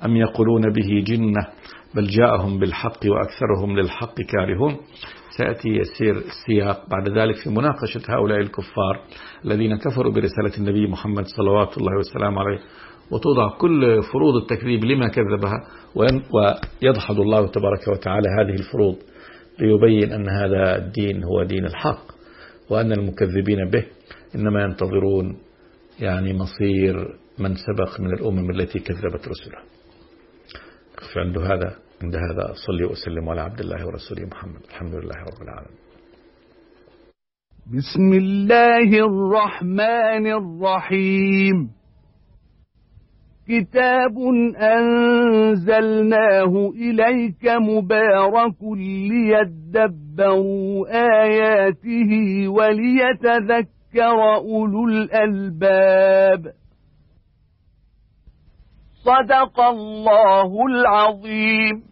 أم يقولون به جنة بل جاءهم بالحق وأكثرهم للحق كارهون. سيأتي يسير السياق بعد ذلك في مناقشة هؤلاء الكفار الذين كفروا برسالة النبي محمد صلوات الله والسلام عليه. وتوضع كل فروض التكذيب لما كذبها ويدحض الله تبارك وتعالى هذه الفروض ليبين أن هذا الدين هو دين الحق وأن المكذبين به إنما ينتظرون يعني مصير من سبق من الأمم التي كذبت رسله. فعند هذا عند هذا أصلي وأسلم على عبد الله ورسوله محمد. الحمد لله رب العالمين. بسم الله الرحمن الرحيم. كتاب أنزلناه إليك مبارك ليدبروا آياته وليتذكر أولو الألباب صدق الله العظيم